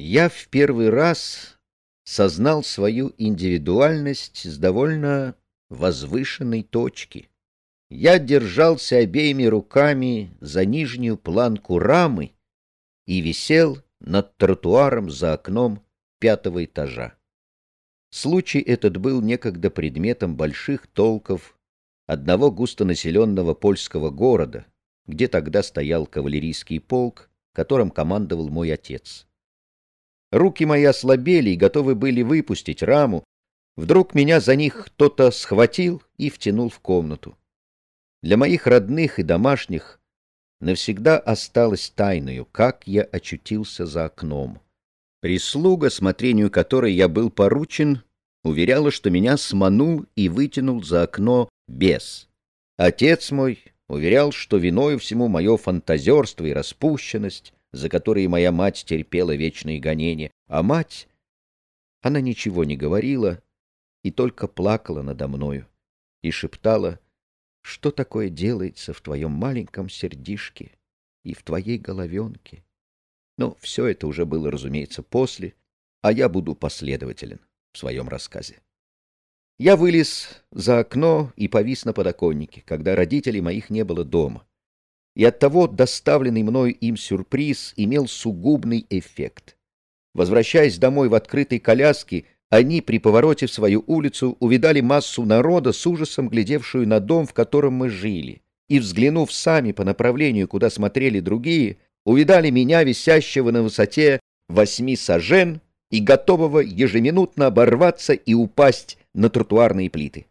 Я в первый раз сознал свою индивидуальность с довольно возвышенной точки. Я держался обеими руками за нижнюю планку рамы и висел над тротуаром за окном пятого этажа. Случай этот был некогда предметом больших толков одного густонаселенного польского города, где тогда стоял кавалерийский полк, которым командовал мой отец. Руки мои ослабели и готовы были выпустить раму. Вдруг меня за них кто-то схватил и втянул в комнату. Для моих родных и домашних навсегда осталось тайною, как я очутился за окном. Прислуга, смотрению которой я был поручен, уверяла, что меня сманул и вытянул за окно бес. Отец мой уверял, что виною всему мое фантазерство и распущенность, за которые моя мать терпела вечные гонения, а мать, она ничего не говорила и только плакала надо мною и шептала, что такое делается в твоем маленьком сердишке и в твоей головенке. Но все это уже было, разумеется, после, а я буду последователен в своем рассказе. Я вылез за окно и повис на подоконнике, когда родителей моих не было дома. И оттого доставленный мною им сюрприз имел сугубный эффект. Возвращаясь домой в открытой коляске, они при повороте в свою улицу увидали массу народа с ужасом глядевшую на дом, в котором мы жили, и, взглянув сами по направлению, куда смотрели другие, увидали меня, висящего на высоте восьми сажен и готового ежеминутно оборваться и упасть на тротуарные плиты.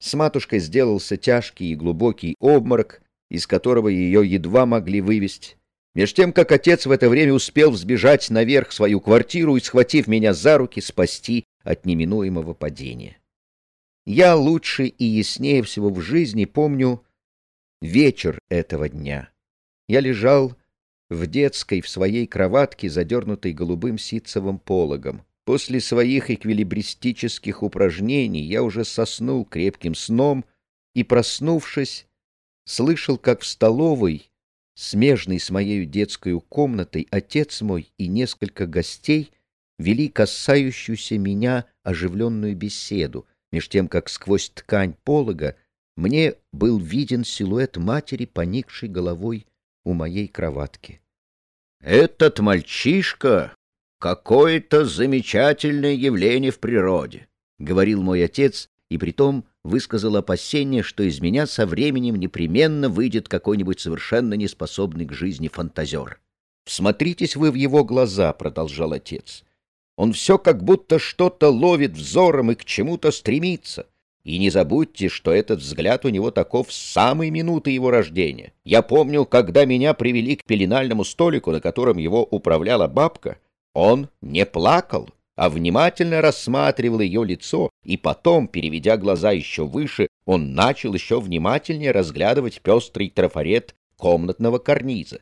С матушкой сделался тяжкий и глубокий обморок, из которого ее едва могли вывести. Меж тем, как отец в это время успел взбежать наверх в свою квартиру и, схватив меня за руки, спасти от неминуемого падения. Я лучше и яснее всего в жизни помню вечер этого дня. Я лежал в детской в своей кроватке, задернутой голубым ситцевым пологом. После своих эквилибристических упражнений я уже соснул крепким сном и, проснувшись, слышал, как в столовой, смежной с моей детской комнатой, отец мой и несколько гостей вели касающуюся меня оживленную беседу, меж тем, как сквозь ткань полога мне был виден силуэт матери, поникшей головой у моей кроватки. «Этот мальчишка — какое-то замечательное явление в природе», — говорил мой отец, и притом высказал опасение, что из меня со временем непременно выйдет какой-нибудь совершенно неспособный к жизни фантазер. «Всмотритесь вы в его глаза», — продолжал отец. «Он все как будто что-то ловит взором и к чему-то стремится. И не забудьте, что этот взгляд у него таков с самой минуты его рождения. Я помню, когда меня привели к пеленальному столику, на котором его управляла бабка, он не плакал, а внимательно рассматривал ее лицо, и потом, переведя глаза еще выше, он начал еще внимательнее разглядывать пестрый трафарет комнатного карниза.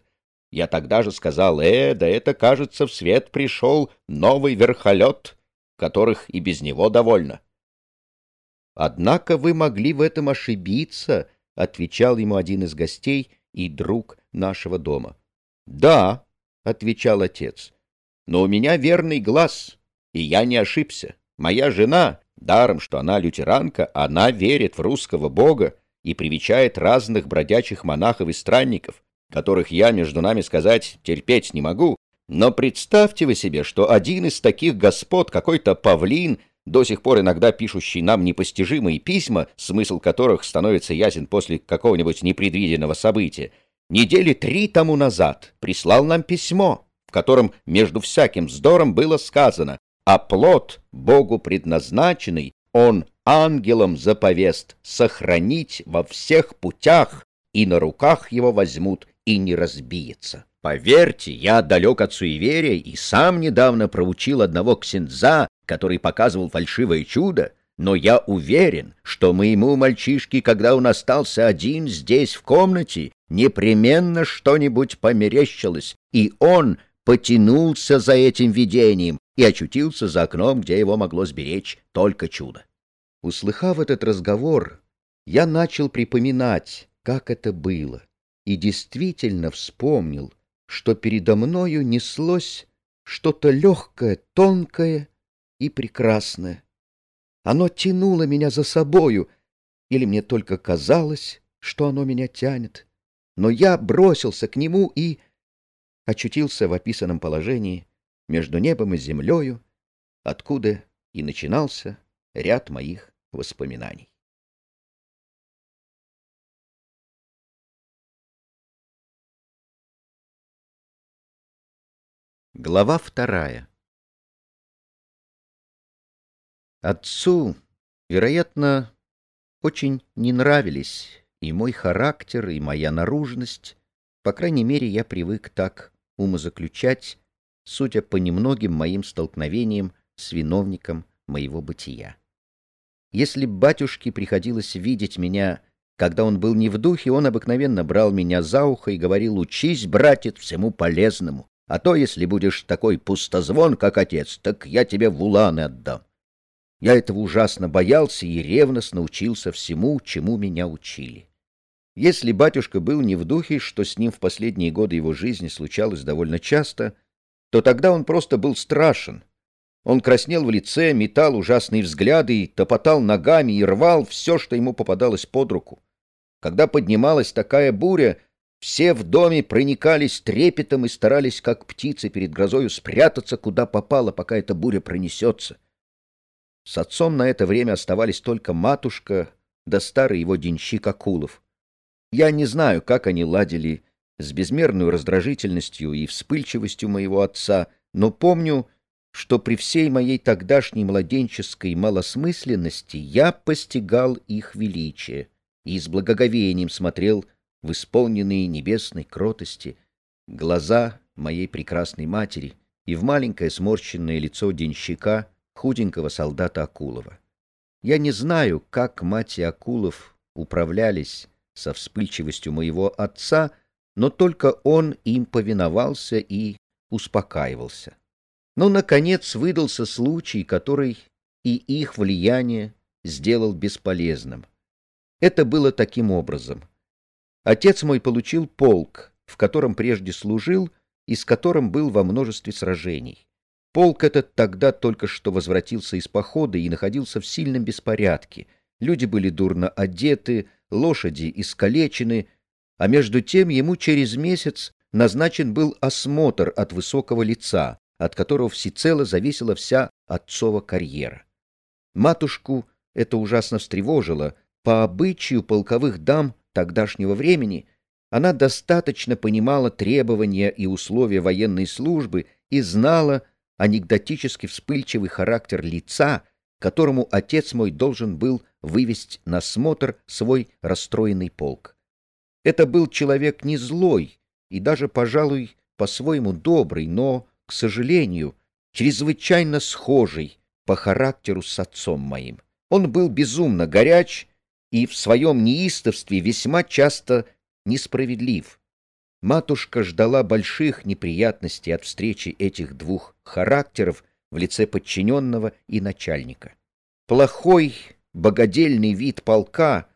Я тогда же сказал, э, да это, кажется, в свет пришел новый верхолет, которых и без него довольно. Однако вы могли в этом ошибиться, — отвечал ему один из гостей и друг нашего дома. — Да, — отвечал отец, — но у меня верный глаз, и я не ошибся. Моя жена, даром, что она лютеранка, она верит в русского бога и привечает разных бродячих монахов и странников, которых я, между нами сказать, терпеть не могу, но представьте вы себе, что один из таких господ, какой-то павлин, до сих пор иногда пишущий нам непостижимые письма, смысл которых становится ясен после какого-нибудь непредвиденного события, недели три тому назад прислал нам письмо, в котором между всяким вздором было сказано «А плод, Богу предназначенный, он ангелом заповест сохранить во всех путях, и на руках его возьмут, и не разбиется». Поверьте, я далек от суеверия и сам недавно проучил одного ксенза, который показывал фальшивое чудо, но я уверен, что моему мальчишке, когда он остался один здесь в комнате, непременно что-нибудь померещилось, и он потянулся за этим видением и очутился за окном, где его могло сберечь только чудо. Услыхав этот разговор, я начал припоминать, как это было, и действительно вспомнил, что передо мною неслось что-то легкое, тонкое и прекрасное. Оно тянуло меня за собою, или мне только казалось, что оно меня тянет. Но я бросился к нему и очутился в описанном положении между небом и землею, откуда и начинался ряд моих воспоминаний. Глава вторая Отцу, вероятно, очень не нравились и мой характер, и моя наружность. По крайней мере, я привык так умозаключать, судя по немногим моим столкновениям с виновником моего бытия. Если батюшке приходилось видеть меня, когда он был не в духе, он обыкновенно брал меня за ухо и говорил «Учись, братец, всему полезному». А то, если будешь такой пустозвон, как отец, так я тебе в уланы отдам. Я этого ужасно боялся и ревностно учился всему, чему меня учили. Если батюшка был не в духе, что с ним в последние годы его жизни случалось довольно часто, то тогда он просто был страшен. Он краснел в лице, метал ужасные взгляды, топотал ногами и рвал все, что ему попадалось под руку. Когда поднималась такая буря, все в доме проникались трепетом и старались, как птицы перед грозою, спрятаться, куда попало, пока эта буря пронесется. С отцом на это время оставались только матушка да старый его денщик Акулов. Я не знаю, как они ладили с безмерной раздражительностью и вспыльчивостью моего отца, но помню, что при всей моей тогдашней младенческой малосмысленности я постигал их величие и с благоговением смотрел в исполненные небесной кротости глаза моей прекрасной матери и в маленькое сморщенное лицо денщика, худенького солдата Акулова. Я не знаю, как мать и Акулов управлялись со вспыльчивостью моего отца, но только он им повиновался и успокаивался. Но, наконец, выдался случай, который и их влияние сделал бесполезным. Это было таким образом. Отец мой получил полк, в котором прежде служил и с которым был во множестве сражений. Полк этот тогда только что возвратился из похода и находился в сильном беспорядке. Люди были дурно одеты, лошади искалечены, а между тем ему через месяц назначен был осмотр от высокого лица, от которого всецело зависела вся отцова карьера. Матушку это ужасно встревожило. По обычаю полковых дам тогдашнего времени она достаточно понимала требования и условия военной службы и знала анекдотически вспыльчивый характер лица, которому отец мой должен был вывести на смотр свой расстроенный полк. Это был человек не злой и даже, пожалуй, по-своему добрый, но, к сожалению, чрезвычайно схожий по характеру с отцом моим. Он был безумно горяч и в своем неистовстве весьма часто несправедлив. Матушка ждала больших неприятностей от встречи этих двух характеров в лице подчиненного и начальника. Плохой, богодельный вид полка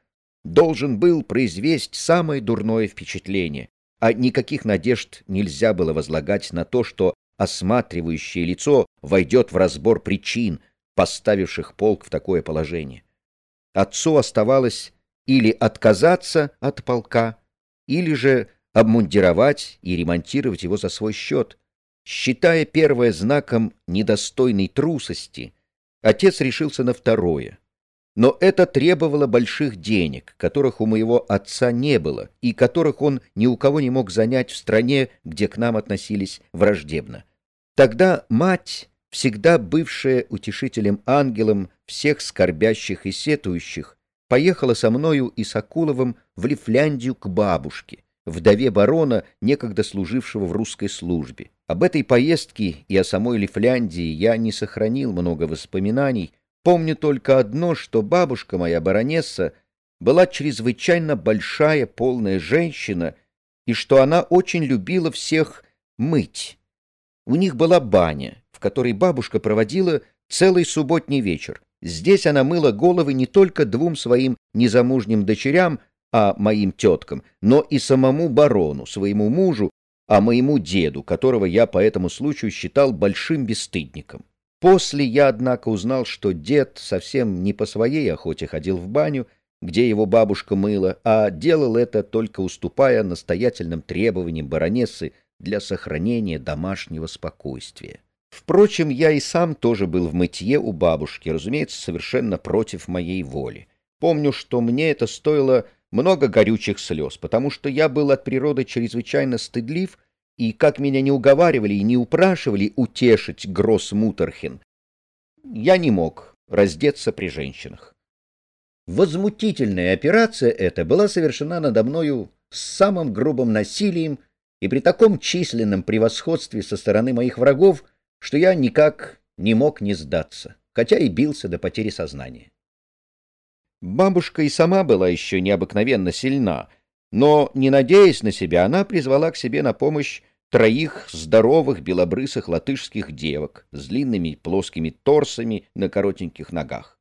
должен был произвести самое дурное впечатление, а никаких надежд нельзя было возлагать на то, что осматривающее лицо войдет в разбор причин, поставивших полк в такое положение отцу оставалось или отказаться от полка, или же обмундировать и ремонтировать его за свой счет. Считая первое знаком недостойной трусости, отец решился на второе. Но это требовало больших денег, которых у моего отца не было, и которых он ни у кого не мог занять в стране, где к нам относились враждебно. Тогда мать всегда бывшая утешителем-ангелом всех скорбящих и сетующих, поехала со мною и с Акуловым в Лифляндию к бабушке, вдове барона, некогда служившего в русской службе. Об этой поездке и о самой Лифляндии я не сохранил много воспоминаний, помню только одно, что бабушка моя, баронесса, была чрезвычайно большая, полная женщина, и что она очень любила всех мыть. У них была баня, в которой бабушка проводила целый субботний вечер. Здесь она мыла головы не только двум своим незамужним дочерям, а моим теткам, но и самому барону, своему мужу, а моему деду, которого я по этому случаю считал большим бесстыдником. После я, однако, узнал, что дед совсем не по своей охоте ходил в баню, где его бабушка мыла, а делал это только уступая настоятельным требованиям баронессы для сохранения домашнего спокойствия. Впрочем, я и сам тоже был в мытье у бабушки, разумеется, совершенно против моей воли. Помню, что мне это стоило много горючих слез, потому что я был от природы чрезвычайно стыдлив, и как меня не уговаривали и не упрашивали утешить Гросс Мутерхен, я не мог раздеться при женщинах. Возмутительная операция эта была совершена надо мною с самым грубым насилием и при таком численном превосходстве со стороны моих врагов, что я никак не мог не сдаться, хотя и бился до потери сознания. Бабушка и сама была еще необыкновенно сильна, но, не надеясь на себя, она призвала к себе на помощь троих здоровых белобрысых латышских девок с длинными плоскими торсами на коротеньких ногах.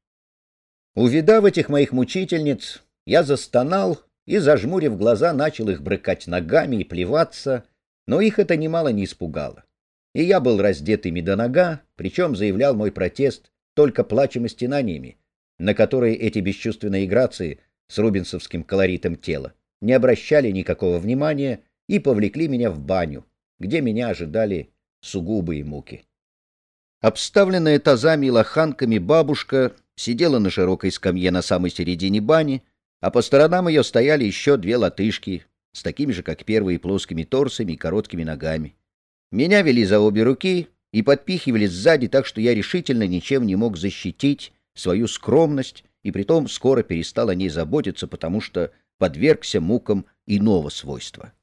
Увидав этих моих мучительниц, я застонал и, зажмурив глаза, начал их брыкать ногами и плеваться, но их это немало не испугало. И я был раздет ими до нога, причем заявлял мой протест только плачем и стенаниями, на которые эти бесчувственные грации с рубинсовским колоритом тела не обращали никакого внимания и повлекли меня в баню, где меня ожидали сугубые муки. Обставленная тазами и лоханками бабушка сидела на широкой скамье на самой середине бани, а по сторонам ее стояли еще две латышки с такими же, как первые, плоскими торсами и короткими ногами. Меня вели за обе руки и подпихивали сзади, так что я решительно ничем не мог защитить свою скромность и притом скоро перестал о ней заботиться, потому что подвергся мукам иного свойства.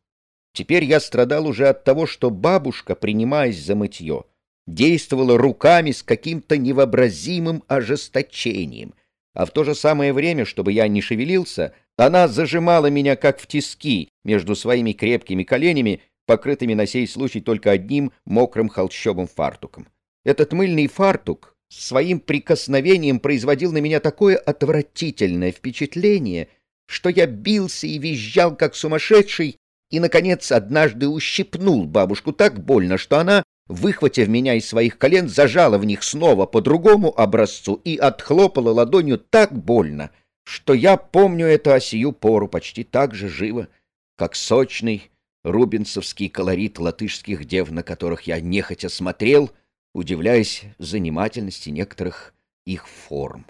Теперь я страдал уже от того, что бабушка, принимаясь за мытье, действовала руками с каким-то невообразимым ожесточением, а в то же самое время, чтобы я не шевелился, она зажимала меня как в тиски между своими крепкими коленями, покрытыми на сей случай только одним мокрым холщовым фартуком. Этот мыльный фартук своим прикосновением производил на меня такое отвратительное впечатление, что я бился и визжал, как сумасшедший, и, наконец, однажды ущипнул бабушку так больно, что она, выхватив меня из своих колен, зажала в них снова по другому образцу и отхлопала ладонью так больно, что я помню это о сию пору почти так же живо, как сочный рубинсовский колорит латышских дев, на которых я нехотя смотрел — удивляясь занимательности некоторых их форм.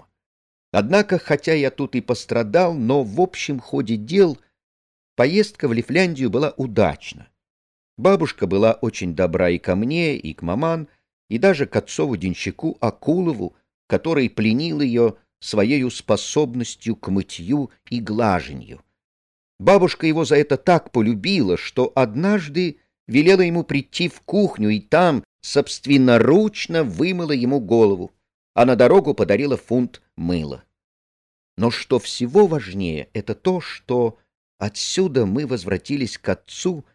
Однако, хотя я тут и пострадал, но в общем ходе дел поездка в Лифляндию была удачна. Бабушка была очень добра и ко мне, и к маман, и даже к отцову-денщику Акулову, который пленил ее своей способностью к мытью и глаженью. Бабушка его за это так полюбила, что однажды велела ему прийти в кухню и там собственноручно вымыла ему голову, а на дорогу подарила фунт мыла. Но что всего важнее, это то, что отсюда мы возвратились к отцу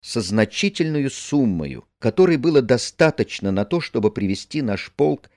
со значительной суммою, которой было достаточно на то, чтобы привести наш полк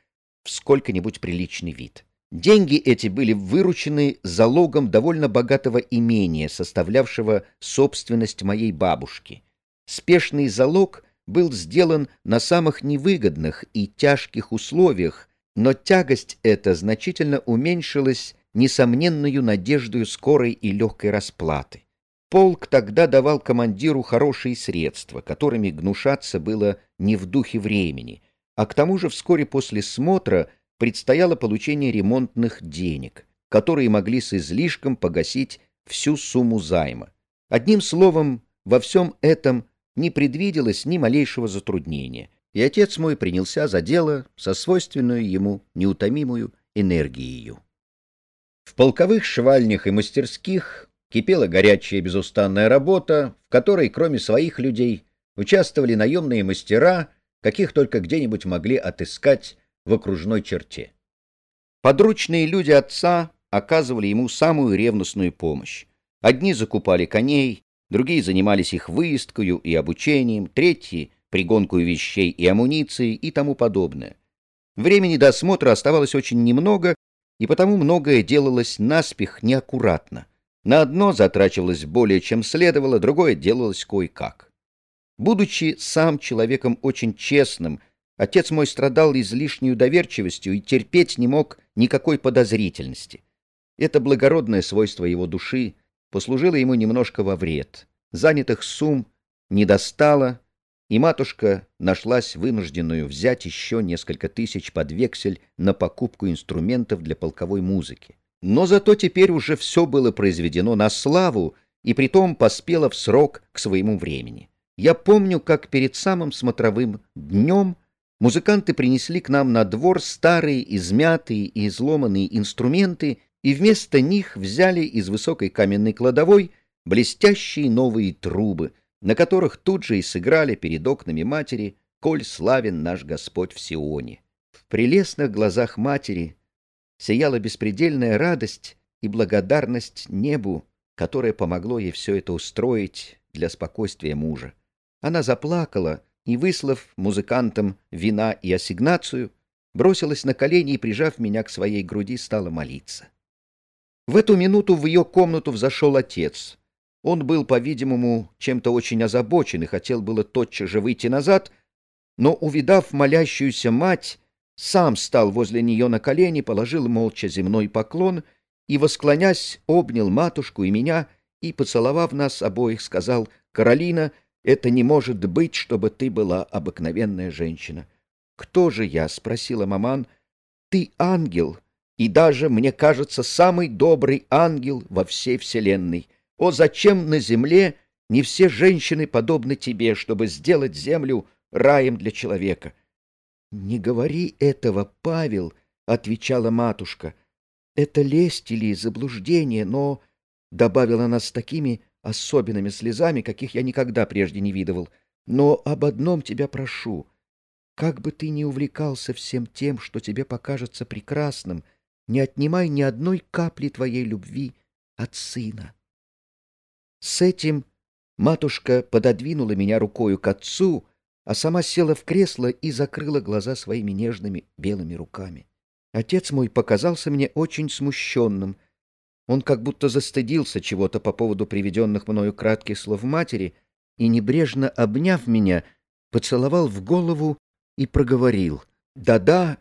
в сколько-нибудь приличный вид. Деньги эти были выручены залогом довольно богатого имения, составлявшего собственность моей бабушки. Спешный залог был сделан на самых невыгодных и тяжких условиях, но тягость эта значительно уменьшилась несомненную надеждою скорой и легкой расплаты. Полк тогда давал командиру хорошие средства, которыми гнушаться было не в духе времени, а к тому же вскоре после смотра предстояло получение ремонтных денег, которые могли с излишком погасить всю сумму займа. Одним словом, во всем этом не предвиделось ни малейшего затруднения, и отец мой принялся за дело со свойственную ему неутомимую энергией. В полковых швальнях и мастерских кипела горячая безустанная работа, в которой, кроме своих людей, участвовали наемные мастера, каких только где-нибудь могли отыскать в окружной черте. Подручные люди отца оказывали ему самую ревностную помощь. Одни закупали коней, другие занимались их выездкою и обучением, третьи — пригонкой вещей и амуниции и тому подобное. Времени до осмотра оставалось очень немного, и потому многое делалось наспех неаккуратно. На одно затрачивалось более чем следовало, другое делалось кое-как. Будучи сам человеком очень честным, отец мой страдал излишней доверчивостью и терпеть не мог никакой подозрительности. Это благородное свойство его души послужило ему немножко во вред. Занятых сумм не достало, и матушка нашлась вынужденную взять еще несколько тысяч под вексель на покупку инструментов для полковой музыки. Но зато теперь уже все было произведено на славу, и притом поспело в срок к своему времени. Я помню, как перед самым смотровым днем музыканты принесли к нам на двор старые, измятые и изломанные инструменты, и вместо них взяли из высокой каменной кладовой блестящие новые трубы — на которых тут же и сыграли перед окнами матери «Коль славен наш Господь в Сионе». В прелестных глазах матери сияла беспредельная радость и благодарность небу, которое помогло ей все это устроить для спокойствия мужа. Она заплакала и, выслав музыкантам вина и ассигнацию, бросилась на колени и, прижав меня к своей груди, стала молиться. В эту минуту в ее комнату взошел отец — он был, по-видимому, чем-то очень озабочен и хотел было тотчас же выйти назад, но, увидав молящуюся мать, сам стал возле нее на колени, положил молча земной поклон и, восклонясь, обнял матушку и меня и, поцеловав нас обоих, сказал, «Каролина, это не может быть, чтобы ты была обыкновенная женщина». «Кто же я?» — спросила маман. «Ты ангел, и даже, мне кажется, самый добрый ангел во всей вселенной». О, зачем на земле не все женщины подобны тебе, чтобы сделать землю раем для человека? — Не говори этого, Павел, — отвечала матушка. — Это лесть или заблуждение, но... — добавила она с такими особенными слезами, каких я никогда прежде не видывал. — Но об одном тебя прошу. Как бы ты ни увлекался всем тем, что тебе покажется прекрасным, не отнимай ни одной капли твоей любви от сына. С этим матушка пододвинула меня рукою к отцу, а сама села в кресло и закрыла глаза своими нежными белыми руками. Отец мой показался мне очень смущенным. Он как будто застыдился чего-то по поводу приведенных мною кратких слов матери и, небрежно обняв меня, поцеловал в голову и проговорил. «Да-да,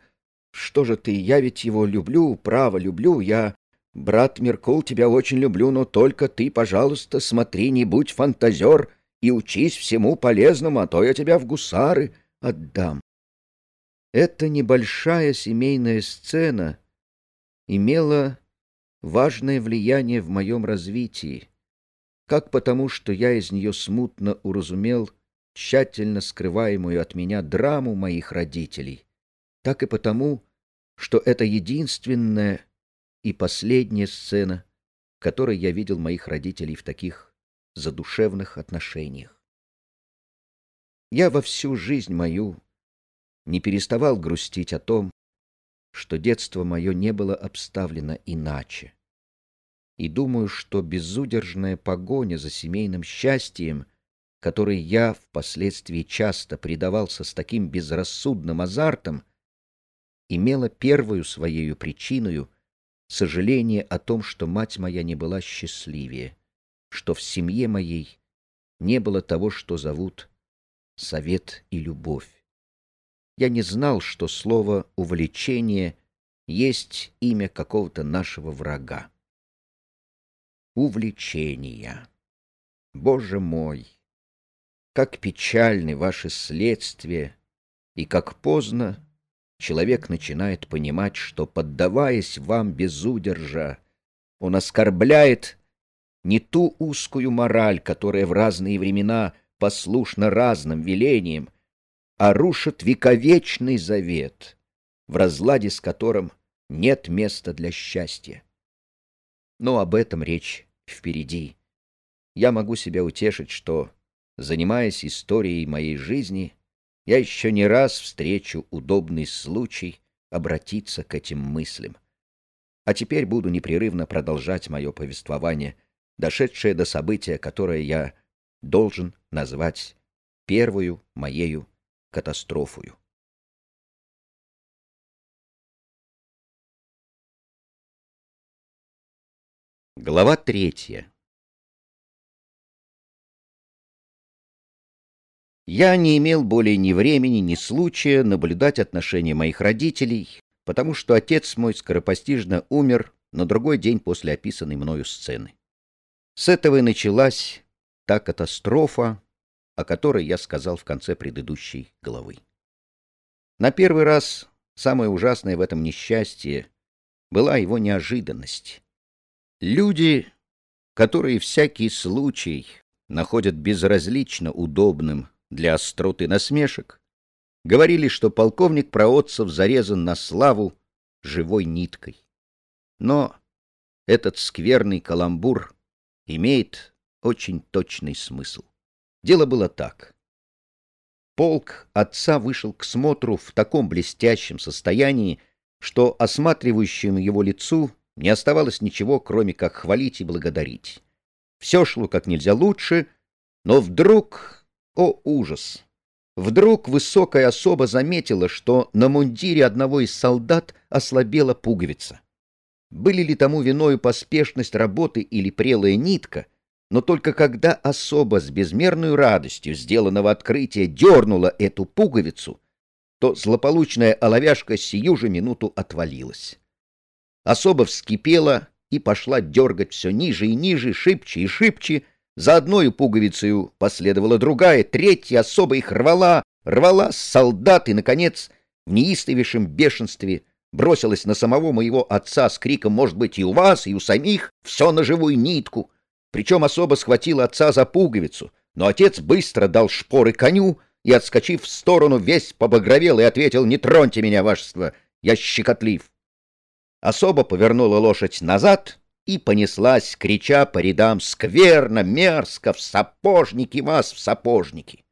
что же ты, я ведь его люблю, право люблю, я Брат Меркул, тебя очень люблю, но только ты, пожалуйста, смотри, не будь фантазер и учись всему полезному, а то я тебя в гусары отдам. Эта небольшая семейная сцена имела важное влияние в моем развитии, как потому, что я из нее смутно уразумел тщательно скрываемую от меня драму моих родителей, так и потому, что это единственное и последняя сцена, в которой я видел моих родителей в таких задушевных отношениях. Я во всю жизнь мою не переставал грустить о том, что детство мое не было обставлено иначе. И думаю, что безудержная погоня за семейным счастьем, которой я впоследствии часто предавался с таким безрассудным азартом, имела первую своею причиною — сожаление о том, что мать моя не была счастливее, что в семье моей не было того, что зовут совет и любовь. Я не знал, что слово «увлечение» есть имя какого-то нашего врага. Увлечения. Боже мой! Как печальны ваши следствия, и как поздно человек начинает понимать, что, поддаваясь вам без удержа, он оскорбляет не ту узкую мораль, которая в разные времена послушна разным велениям, а рушит вековечный завет, в разладе с которым нет места для счастья. Но об этом речь впереди. Я могу себя утешить, что, занимаясь историей моей жизни, я еще не раз встречу удобный случай обратиться к этим мыслям. А теперь буду непрерывно продолжать мое повествование, дошедшее до события, которое я должен назвать первую моею катастрофою. Глава третья Я не имел более ни времени, ни случая наблюдать отношения моих родителей, потому что отец мой скоропостижно умер на другой день после описанной мною сцены. С этого и началась та катастрофа, о которой я сказал в конце предыдущей главы. На первый раз самое ужасное в этом несчастье была его неожиданность. Люди, которые всякий случай находят безразлично удобным для остроты насмешек, говорили, что полковник Проотцев зарезан на славу живой ниткой. Но этот скверный каламбур имеет очень точный смысл. Дело было так. Полк отца вышел к смотру в таком блестящем состоянии, что осматривающему его лицу не оставалось ничего, кроме как хвалить и благодарить. Все шло как нельзя лучше, но вдруг, о ужас, вдруг высокая особа заметила, что на мундире одного из солдат ослабела пуговица. Были ли тому виною поспешность работы или прелая нитка, но только когда особа с безмерной радостью сделанного открытия дернула эту пуговицу, то злополучная оловяшка сию же минуту отвалилась. Особо вскипела и пошла дергать все ниже и ниже, шибче и шибче. За одной пуговицей последовала другая, третья особо их рвала, рвала солдат и, наконец, в неистовейшем бешенстве бросилась на самого моего отца с криком «Может быть, и у вас, и у самих, все на живую нитку!» Причем особо схватил отца за пуговицу, но отец быстро дал шпоры коню и, отскочив в сторону, весь побагровел и ответил «Не троньте меня, вашество, я щекотлив». Особо повернула лошадь назад и понеслась, крича по рядам «Скверно, мерзко, в сапожники вас, в сапожники!»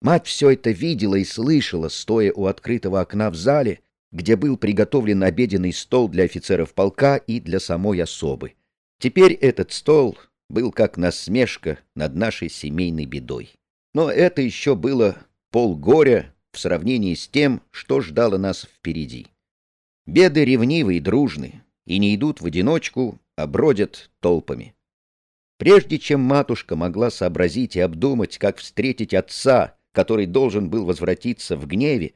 Мать все это видела и слышала, стоя у открытого окна в зале, где был приготовлен обеденный стол для офицеров полка и для самой особы. Теперь этот стол был как насмешка над нашей семейной бедой. Но это еще было полгоря в сравнении с тем, что ждало нас впереди. Беды ревнивы и дружны, и не идут в одиночку, а бродят толпами. Прежде чем матушка могла сообразить и обдумать, как встретить отца, который должен был возвратиться в гневе,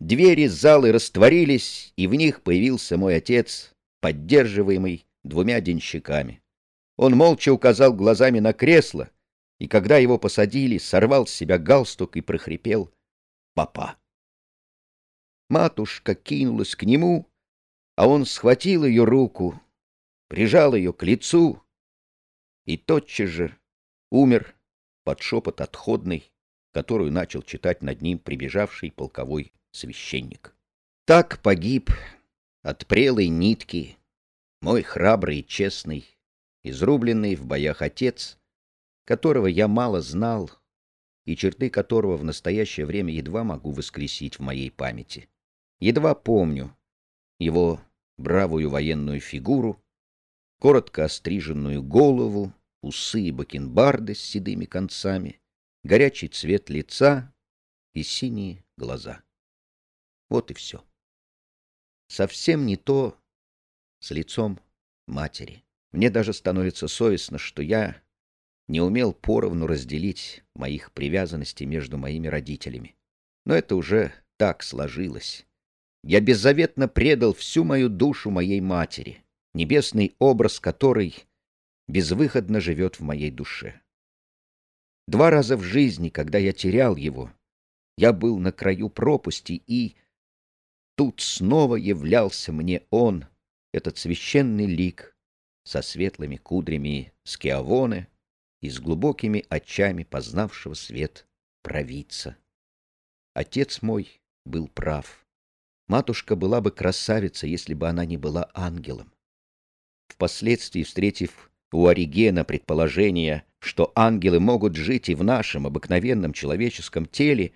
двери залы растворились, и в них появился мой отец, поддерживаемый двумя денщиками. Он молча указал глазами на кресло, и когда его посадили, сорвал с себя галстук и прохрипел «Папа». Матушка кинулась к нему, а он схватил ее руку, прижал ее к лицу и тотчас же умер под шепот отходный, которую начал читать над ним прибежавший полковой священник. Так погиб от прелой нитки мой храбрый и честный, изрубленный в боях отец, которого я мало знал и черты которого в настоящее время едва могу воскресить в моей памяти. Едва помню его бравую военную фигуру, коротко остриженную голову, усы и бакенбарды с седыми концами, горячий цвет лица и синие глаза. Вот и все. Совсем не то с лицом матери. Мне даже становится совестно, что я не умел поровну разделить моих привязанностей между моими родителями. Но это уже так сложилось. Я беззаветно предал всю мою душу моей матери, небесный образ которой безвыходно живет в моей душе. Два раза в жизни, когда я терял его, я был на краю пропасти, и тут снова являлся мне он, этот священный лик, со светлыми кудрями скиавоны и с глубокими очами познавшего свет провидца. Отец мой был прав. Матушка была бы красавица, если бы она не была ангелом. Впоследствии, встретив у Оригена предположение, что ангелы могут жить и в нашем обыкновенном человеческом теле,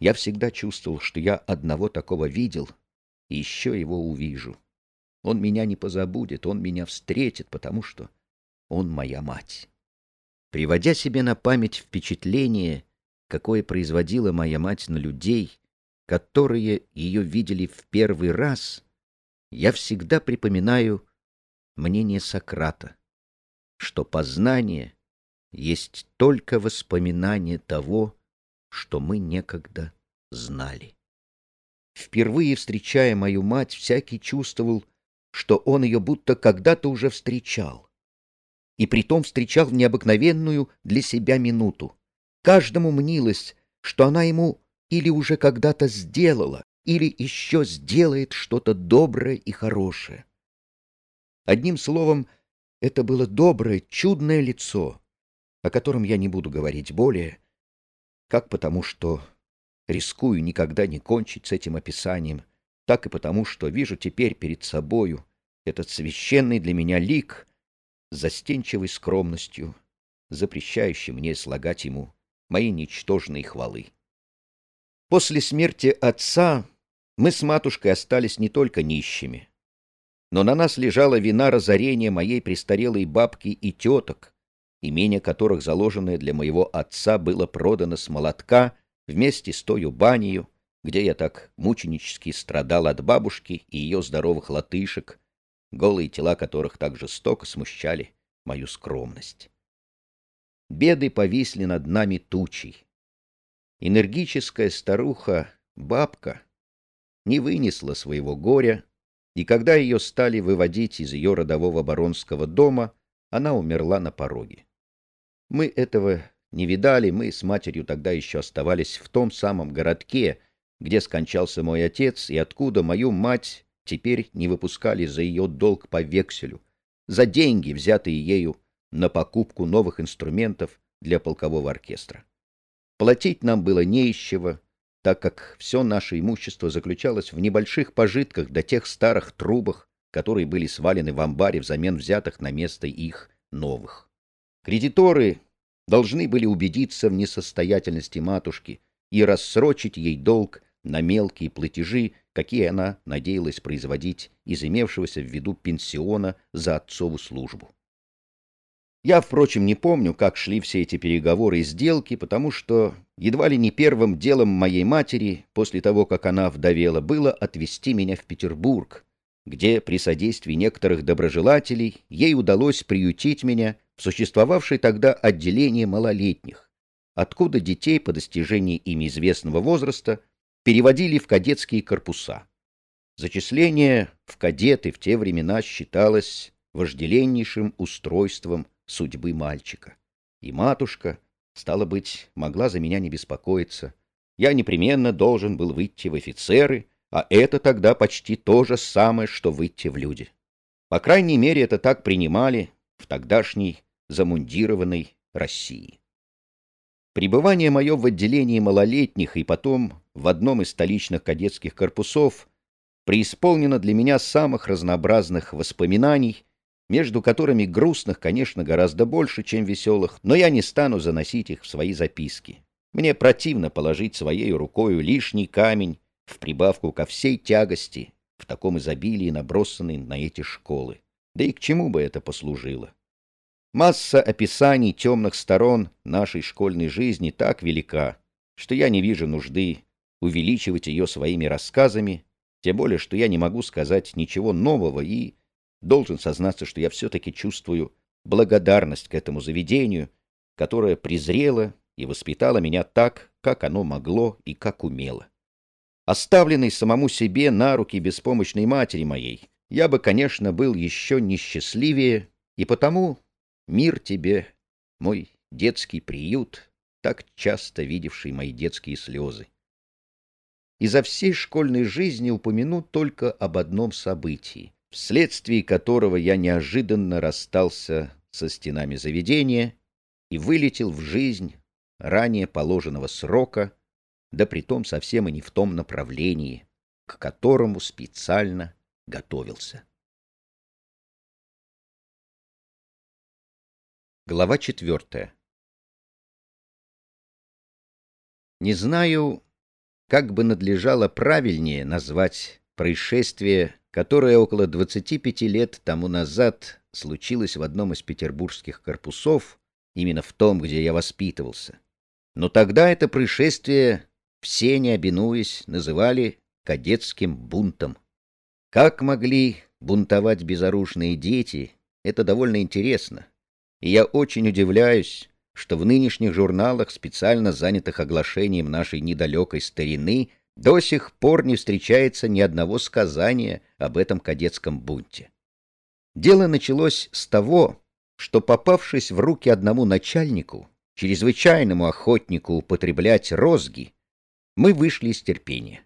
я всегда чувствовал, что я одного такого видел и еще его увижу. Он меня не позабудет, он меня встретит, потому что он моя мать. Приводя себе на память впечатление, какое производила моя мать на людей, которые ее видели в первый раз, я всегда припоминаю мнение Сократа, что познание есть только воспоминание того, что мы некогда знали. Впервые встречая мою мать, всякий чувствовал, что он ее будто когда-то уже встречал. И притом встречал в необыкновенную для себя минуту. Каждому мнилось, что она ему или уже когда-то сделала, или еще сделает что-то доброе и хорошее. Одним словом, это было доброе, чудное лицо, о котором я не буду говорить более, как потому что рискую никогда не кончить с этим описанием, так и потому, что вижу теперь перед собою этот священный для меня лик с застенчивой скромностью, запрещающий мне слагать ему мои ничтожные хвалы. После смерти отца мы с матушкой остались не только нищими, но на нас лежала вина разорения моей престарелой бабки и теток, имение которых, заложенное для моего отца, было продано с молотка вместе с тою банью, где я так мученически страдал от бабушки и ее здоровых латышек, голые тела которых так жестоко смущали мою скромность. Беды повисли над нами тучей. Энергическая старуха, бабка, не вынесла своего горя, и когда ее стали выводить из ее родового баронского дома, она умерла на пороге. Мы этого не видали, мы с матерью тогда еще оставались в том самом городке, где скончался мой отец, и откуда мою мать теперь не выпускали за ее долг по векселю, за деньги, взятые ею на покупку новых инструментов для полкового оркестра. Платить нам было не так как все наше имущество заключалось в небольших пожитках до тех старых трубах, которые были свалены в амбаре взамен взятых на место их новых. Кредиторы должны были убедиться в несостоятельности матушки и рассрочить ей долг на мелкие платежи, какие она надеялась производить из имевшегося в виду пенсиона за отцову службу. Я, впрочем, не помню, как шли все эти переговоры и сделки, потому что едва ли не первым делом моей матери, после того, как она вдовела, было отвезти меня в Петербург, где при содействии некоторых доброжелателей ей удалось приютить меня в существовавшее тогда отделение малолетних, откуда детей по достижении ими известного возраста переводили в кадетские корпуса. Зачисление в кадеты в те времена считалось вожделеннейшим устройством судьбы мальчика. И матушка, стало быть, могла за меня не беспокоиться. Я непременно должен был выйти в офицеры, а это тогда почти то же самое, что выйти в люди. По крайней мере, это так принимали в тогдашней замундированной России. Пребывание мое в отделении малолетних и потом в одном из столичных кадетских корпусов преисполнено для меня самых разнообразных воспоминаний между которыми грустных, конечно, гораздо больше, чем веселых, но я не стану заносить их в свои записки. Мне противно положить своей рукою лишний камень в прибавку ко всей тягости, в таком изобилии набросанной на эти школы. Да и к чему бы это послужило? Масса описаний темных сторон нашей школьной жизни так велика, что я не вижу нужды увеличивать ее своими рассказами, тем более, что я не могу сказать ничего нового и должен сознаться, что я все-таки чувствую благодарность к этому заведению, которое презрело и воспитало меня так, как оно могло и как умело. Оставленный самому себе на руки беспомощной матери моей, я бы, конечно, был еще несчастливее, и потому мир тебе, мой детский приют, так часто видевший мои детские слезы. Изо всей школьной жизни упомяну только об одном событии, вследствие которого я неожиданно расстался со стенами заведения и вылетел в жизнь ранее положенного срока, да притом совсем и не в том направлении, к которому специально готовился. Глава четвертая Не знаю, как бы надлежало правильнее назвать происшествие которое около 25 лет тому назад случилось в одном из петербургских корпусов, именно в том, где я воспитывался. Но тогда это происшествие все, не обинуясь, называли кадетским бунтом. Как могли бунтовать безоружные дети, это довольно интересно. И я очень удивляюсь, что в нынешних журналах, специально занятых оглашением нашей недалекой старины, до сих пор не встречается ни одного сказания об этом кадетском бунте. Дело началось с того, что, попавшись в руки одному начальнику, чрезвычайному охотнику употреблять розги, мы вышли из терпения.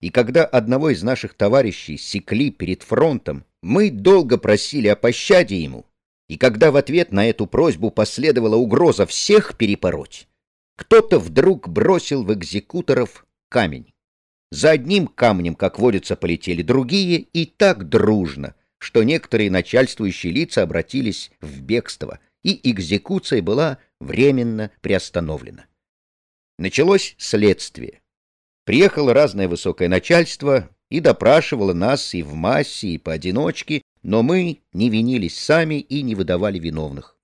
И когда одного из наших товарищей секли перед фронтом, мы долго просили о пощаде ему, и когда в ответ на эту просьбу последовала угроза всех перепороть, кто-то вдруг бросил в экзекуторов камень. За одним камнем, как водится, полетели другие, и так дружно, что некоторые начальствующие лица обратились в бегство, и экзекуция была временно приостановлена. Началось следствие. Приехало разное высокое начальство и допрашивало нас и в массе, и поодиночке, но мы не винились сами и не выдавали виновных.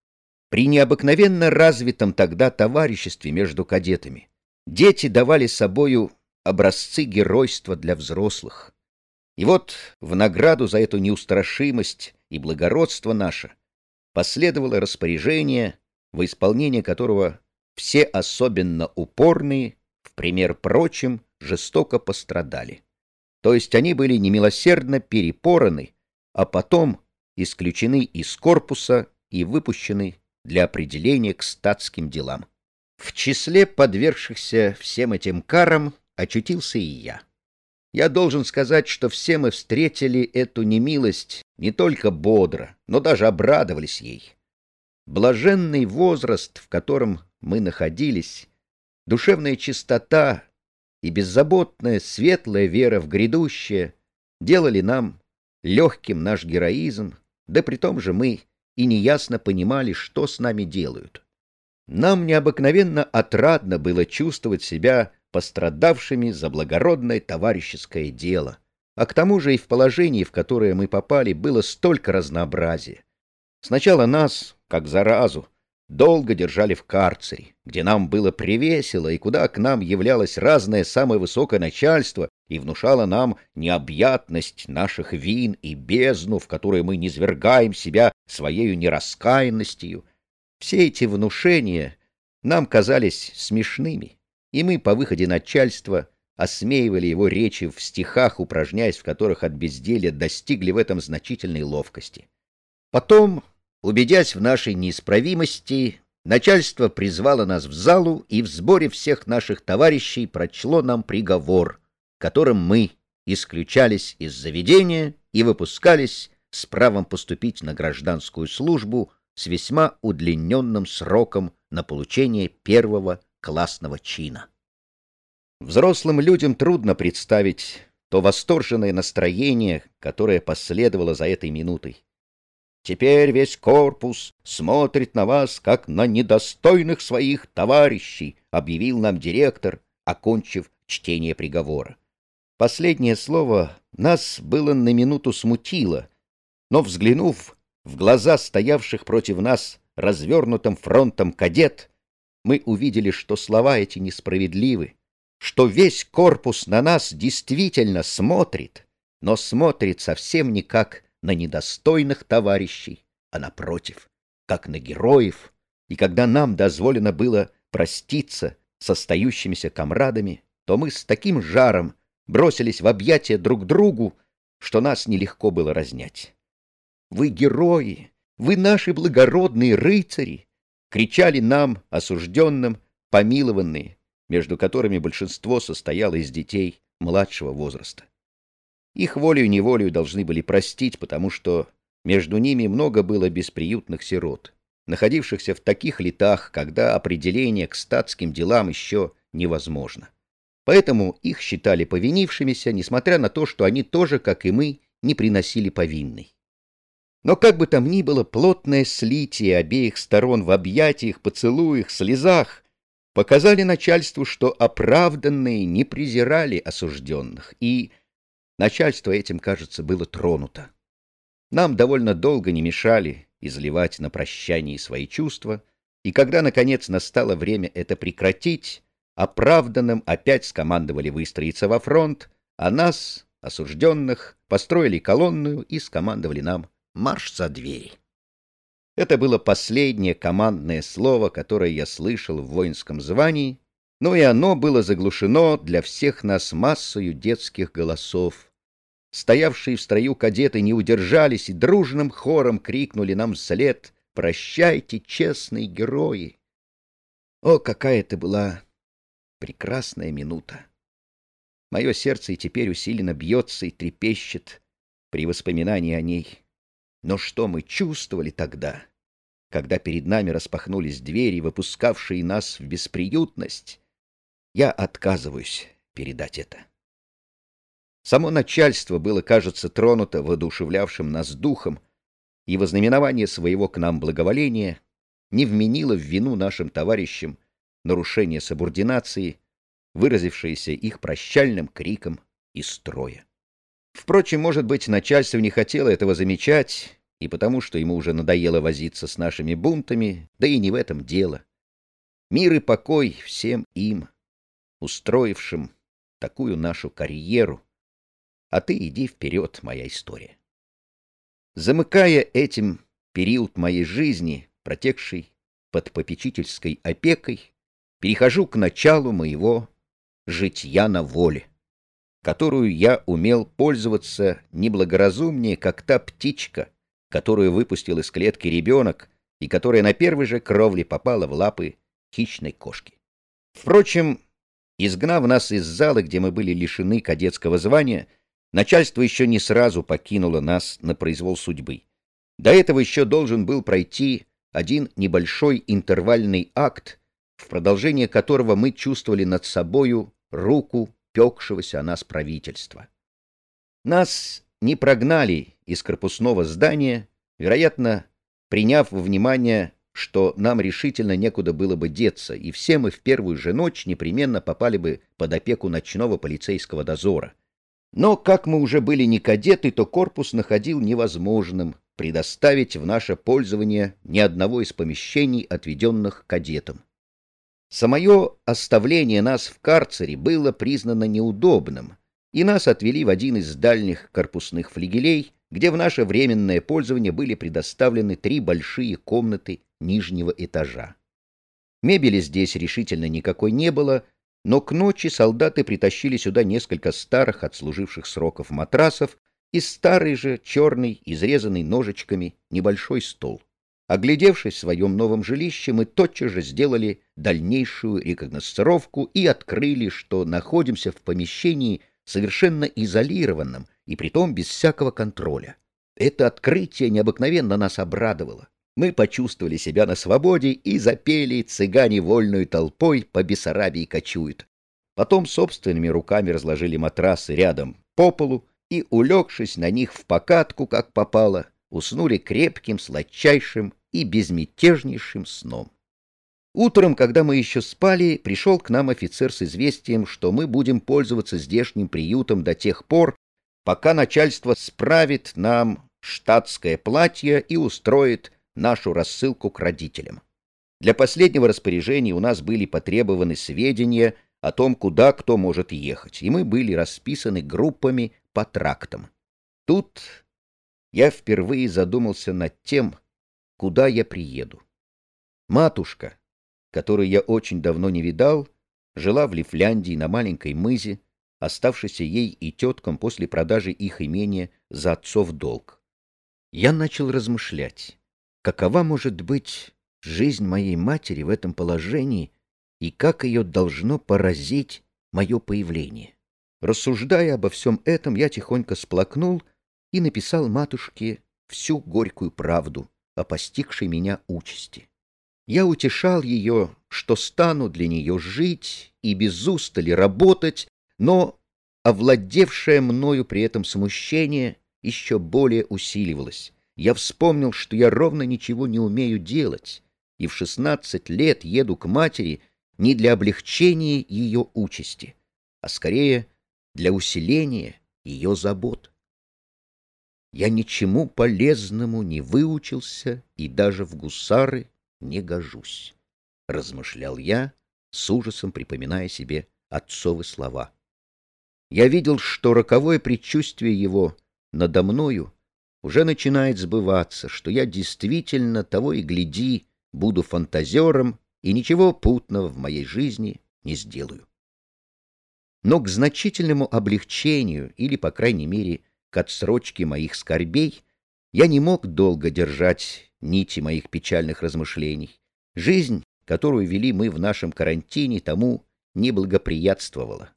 При необыкновенно развитом тогда товариществе между кадетами дети давали собою образцы геройства для взрослых. И вот в награду за эту неустрашимость и благородство наше последовало распоряжение, во исполнение которого все особенно упорные, в пример прочим, жестоко пострадали. То есть они были немилосердно перепораны, а потом исключены из корпуса и выпущены для определения к статским делам. В числе подвергшихся всем этим карам очутился и я. Я должен сказать, что все мы встретили эту немилость не только бодро, но даже обрадовались ей. Блаженный возраст, в котором мы находились, душевная чистота и беззаботная светлая вера в грядущее делали нам легким наш героизм, да при том же мы и неясно понимали, что с нами делают. Нам необыкновенно отрадно было чувствовать себя пострадавшими за благородное товарищеское дело. А к тому же и в положении, в которое мы попали, было столько разнообразия. Сначала нас, как заразу, долго держали в карцере, где нам было привесело и куда к нам являлось разное самое высокое начальство и внушало нам необъятность наших вин и бездну, в которой мы низвергаем себя своей нераскаянностью. Все эти внушения нам казались смешными и мы по выходе начальства осмеивали его речи в стихах, упражняясь в которых от безделия достигли в этом значительной ловкости. Потом, убедясь в нашей неисправимости, начальство призвало нас в залу и в сборе всех наших товарищей прочло нам приговор, которым мы исключались из заведения и выпускались с правом поступить на гражданскую службу с весьма удлиненным сроком на получение первого классного чина. Взрослым людям трудно представить то восторженное настроение, которое последовало за этой минутой. Теперь весь корпус смотрит на вас, как на недостойных своих товарищей, объявил нам директор, окончив чтение приговора. Последнее слово нас было на минуту смутило, но, взглянув в глаза стоявших против нас развернутым фронтом кадет, мы увидели, что слова эти несправедливы, что весь корпус на нас действительно смотрит, но смотрит совсем не как на недостойных товарищей, а напротив, как на героев, и когда нам дозволено было проститься с остающимися комрадами, то мы с таким жаром бросились в объятия друг другу, что нас нелегко было разнять. Вы герои, вы наши благородные рыцари, кричали нам, осужденным, помилованные, между которыми большинство состояло из детей младшего возраста. Их волею-неволею должны были простить, потому что между ними много было бесприютных сирот, находившихся в таких летах, когда определение к статским делам еще невозможно. Поэтому их считали повинившимися, несмотря на то, что они тоже, как и мы, не приносили повинной. Но как бы там ни было, плотное слитие обеих сторон в объятиях, поцелуях, слезах показали начальству, что оправданные не презирали осужденных, и начальство этим, кажется, было тронуто. Нам довольно долго не мешали изливать на прощание свои чувства, и когда, наконец, настало время это прекратить, оправданным опять скомандовали выстроиться во фронт, а нас, осужденных, построили колонную и скомандовали нам марш за двери. Это было последнее командное слово, которое я слышал в воинском звании, но и оно было заглушено для всех нас массою детских голосов. Стоявшие в строю кадеты не удержались и дружным хором крикнули нам вслед «Прощайте, честные герои!» О, какая это была прекрасная минута! Мое сердце и теперь усиленно бьется и трепещет при воспоминании о ней. Но что мы чувствовали тогда, когда перед нами распахнулись двери, выпускавшие нас в бесприютность, я отказываюсь передать это. Само начальство было, кажется, тронуто воодушевлявшим нас духом, и вознаменование своего к нам благоволения не вменило в вину нашим товарищам нарушение субординации, выразившееся их прощальным криком из строя. Впрочем, может быть, начальство не хотело этого замечать, и потому что ему уже надоело возиться с нашими бунтами, да и не в этом дело. Мир и покой всем им, устроившим такую нашу карьеру. А ты иди вперед, моя история. Замыкая этим период моей жизни, протекший под попечительской опекой, перехожу к началу моего житья на воле которую я умел пользоваться неблагоразумнее, как та птичка, которую выпустил из клетки ребенок и которая на первой же кровле попала в лапы хищной кошки. Впрочем, изгнав нас из зала, где мы были лишены кадетского звания, начальство еще не сразу покинуло нас на произвол судьбы. До этого еще должен был пройти один небольшой интервальный акт, в продолжение которого мы чувствовали над собою руку пекшегося о нас правительства. Нас не прогнали из корпусного здания, вероятно, приняв во внимание, что нам решительно некуда было бы деться, и все мы в первую же ночь непременно попали бы под опеку ночного полицейского дозора. Но, как мы уже были не кадеты, то корпус находил невозможным предоставить в наше пользование ни одного из помещений, отведенных кадетам. Самое оставление нас в карцере было признано неудобным, и нас отвели в один из дальних корпусных флигелей, где в наше временное пользование были предоставлены три большие комнаты нижнего этажа. Мебели здесь решительно никакой не было, но к ночи солдаты притащили сюда несколько старых отслуживших сроков матрасов и старый же черный, изрезанный ножичками, небольшой стол. Оглядевшись в своем новом жилище, мы тотчас же сделали дальнейшую рекогносцировку и открыли, что находимся в помещении совершенно изолированном и притом без всякого контроля. Это открытие необыкновенно нас обрадовало. Мы почувствовали себя на свободе и запели «Цыгане вольную толпой по Бессарабии кочуют». Потом собственными руками разложили матрасы рядом по полу и, улегшись на них в покатку, как попало, уснули крепким, сладчайшим и безмятежнейшим сном. Утром, когда мы еще спали, пришел к нам офицер с известием, что мы будем пользоваться здешним приютом до тех пор, пока начальство справит нам штатское платье и устроит нашу рассылку к родителям. Для последнего распоряжения у нас были потребованы сведения о том, куда кто может ехать, и мы были расписаны группами по трактам. Тут я впервые задумался над тем, куда я приеду. Матушка, которую я очень давно не видал, жила в Лифляндии на маленькой мызе, оставшейся ей и теткам после продажи их имения за отцов долг. Я начал размышлять, какова может быть жизнь моей матери в этом положении и как ее должно поразить мое появление. Рассуждая обо всем этом, я тихонько сплакнул — и написал матушке всю горькую правду о постигшей меня участи. Я утешал ее, что стану для нее жить и без устали работать, но овладевшее мною при этом смущение еще более усиливалось. Я вспомнил, что я ровно ничего не умею делать, и в шестнадцать лет еду к матери не для облегчения ее участи, а скорее для усиления ее забот. Я ничему полезному не выучился и даже в гусары не гожусь, — размышлял я, с ужасом припоминая себе отцовы слова. Я видел, что роковое предчувствие его надо мною уже начинает сбываться, что я действительно того и гляди, буду фантазером и ничего путного в моей жизни не сделаю. Но к значительному облегчению или, по крайней мере, к отсрочке моих скорбей я не мог долго держать нити моих печальных размышлений. Жизнь, которую вели мы в нашем карантине, тому не благоприятствовала.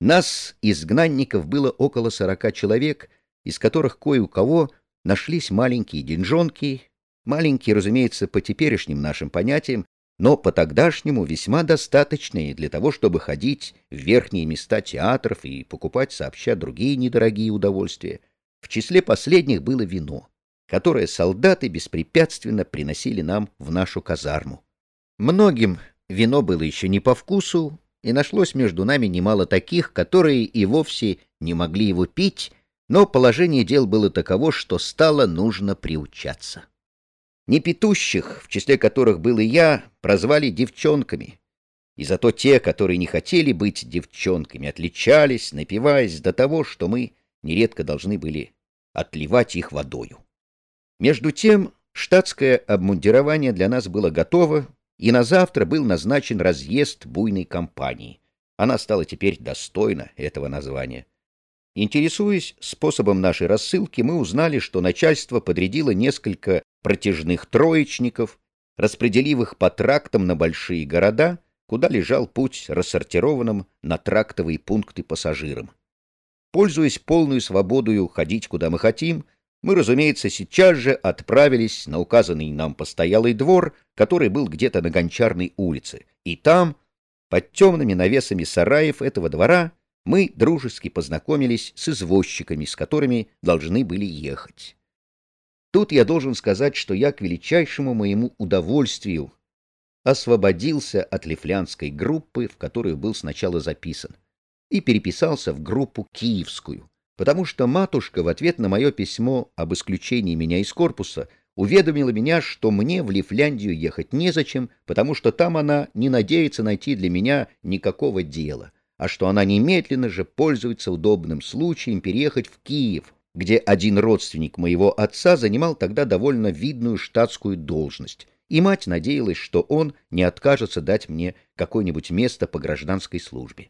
Нас, изгнанников, было около сорока человек, из которых кое у кого нашлись маленькие деньжонки, маленькие, разумеется, по теперешним нашим понятиям, но по тогдашнему весьма достаточные для того, чтобы ходить в верхние места театров и покупать сообща другие недорогие удовольствия. В числе последних было вино, которое солдаты беспрепятственно приносили нам в нашу казарму. Многим вино было еще не по вкусу, и нашлось между нами немало таких, которые и вовсе не могли его пить, но положение дел было таково, что стало нужно приучаться. Непетущих, в числе которых был и я, прозвали девчонками. И зато те, которые не хотели быть девчонками, отличались, напиваясь до того, что мы нередко должны были отливать их водою. Между тем, штатское обмундирование для нас было готово, и на завтра был назначен разъезд буйной компании. Она стала теперь достойна этого названия. Интересуясь способом нашей рассылки, мы узнали, что начальство подрядило несколько протяжных троечников, распределив их по трактам на большие города, куда лежал путь рассортированным на трактовые пункты пассажирам. Пользуясь полную свободою ходить куда мы хотим, мы, разумеется, сейчас же отправились на указанный нам постоялый двор, который был где-то на Гончарной улице, и там, под темными навесами сараев этого двора, мы дружески познакомились с извозчиками, с которыми должны были ехать. Тут я должен сказать, что я к величайшему моему удовольствию освободился от лифлянской группы, в которую был сначала записан, и переписался в группу киевскую, потому что матушка в ответ на мое письмо об исключении меня из корпуса уведомила меня, что мне в Лифляндию ехать незачем, потому что там она не надеется найти для меня никакого дела, а что она немедленно же пользуется удобным случаем переехать в Киев, где один родственник моего отца занимал тогда довольно видную штатскую должность, и мать надеялась, что он не откажется дать мне какое-нибудь место по гражданской службе.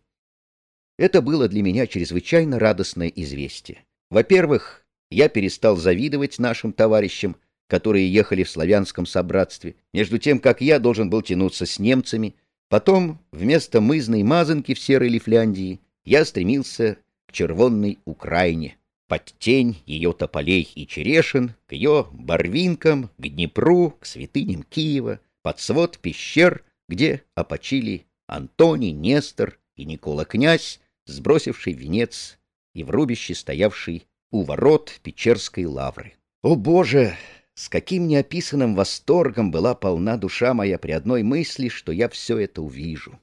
Это было для меня чрезвычайно радостное известие. Во-первых, я перестал завидовать нашим товарищам, которые ехали в славянском собратстве, между тем, как я должен был тянуться с немцами, Потом, вместо мызной мазанки в серой Лифляндии, я стремился к червонной Украине, под тень ее тополей и черешин, к ее барвинкам, к Днепру, к святыням Киева, под свод пещер, где опочили Антоний, Нестор и Никола Князь, сбросивший венец и в рубище стоявший у ворот Печерской лавры. О, Боже! С каким неописанным восторгом была полна душа моя при одной мысли, что я все это увижу.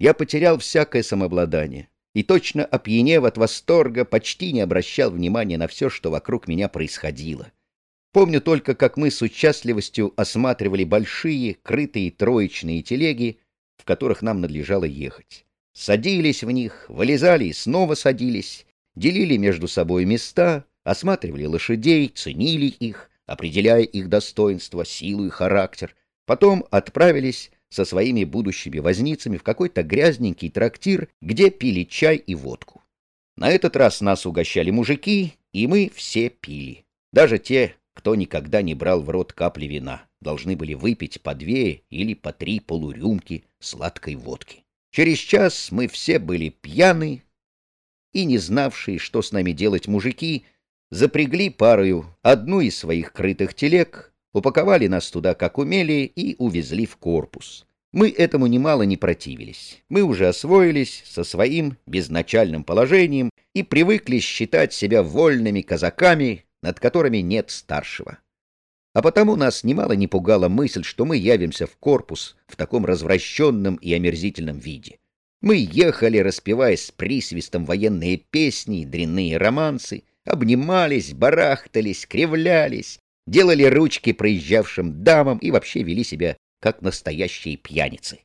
Я потерял всякое самообладание и, точно опьянев от восторга, почти не обращал внимания на все, что вокруг меня происходило. Помню только, как мы с участливостью осматривали большие, крытые троечные телеги, в которых нам надлежало ехать. Садились в них, вылезали и снова садились, делили между собой места, осматривали лошадей, ценили их, определяя их достоинство, силу и характер. Потом отправились со своими будущими возницами в какой-то грязненький трактир, где пили чай и водку. На этот раз нас угощали мужики, и мы все пили. Даже те, кто никогда не брал в рот капли вина, должны были выпить по две или по три полурюмки сладкой водки. Через час мы все были пьяны, и не знавшие, что с нами делать мужики, запрягли парою одну из своих крытых телег, упаковали нас туда как умели и увезли в корпус. Мы этому немало не противились. Мы уже освоились со своим безначальным положением и привыкли считать себя вольными казаками, над которыми нет старшего. А потому нас немало не пугала мысль, что мы явимся в корпус в таком развращенном и омерзительном виде. Мы ехали, распевая с присвистом военные песни и дрянные романсы, обнимались, барахтались, кривлялись, делали ручки проезжавшим дамам и вообще вели себя как настоящие пьяницы.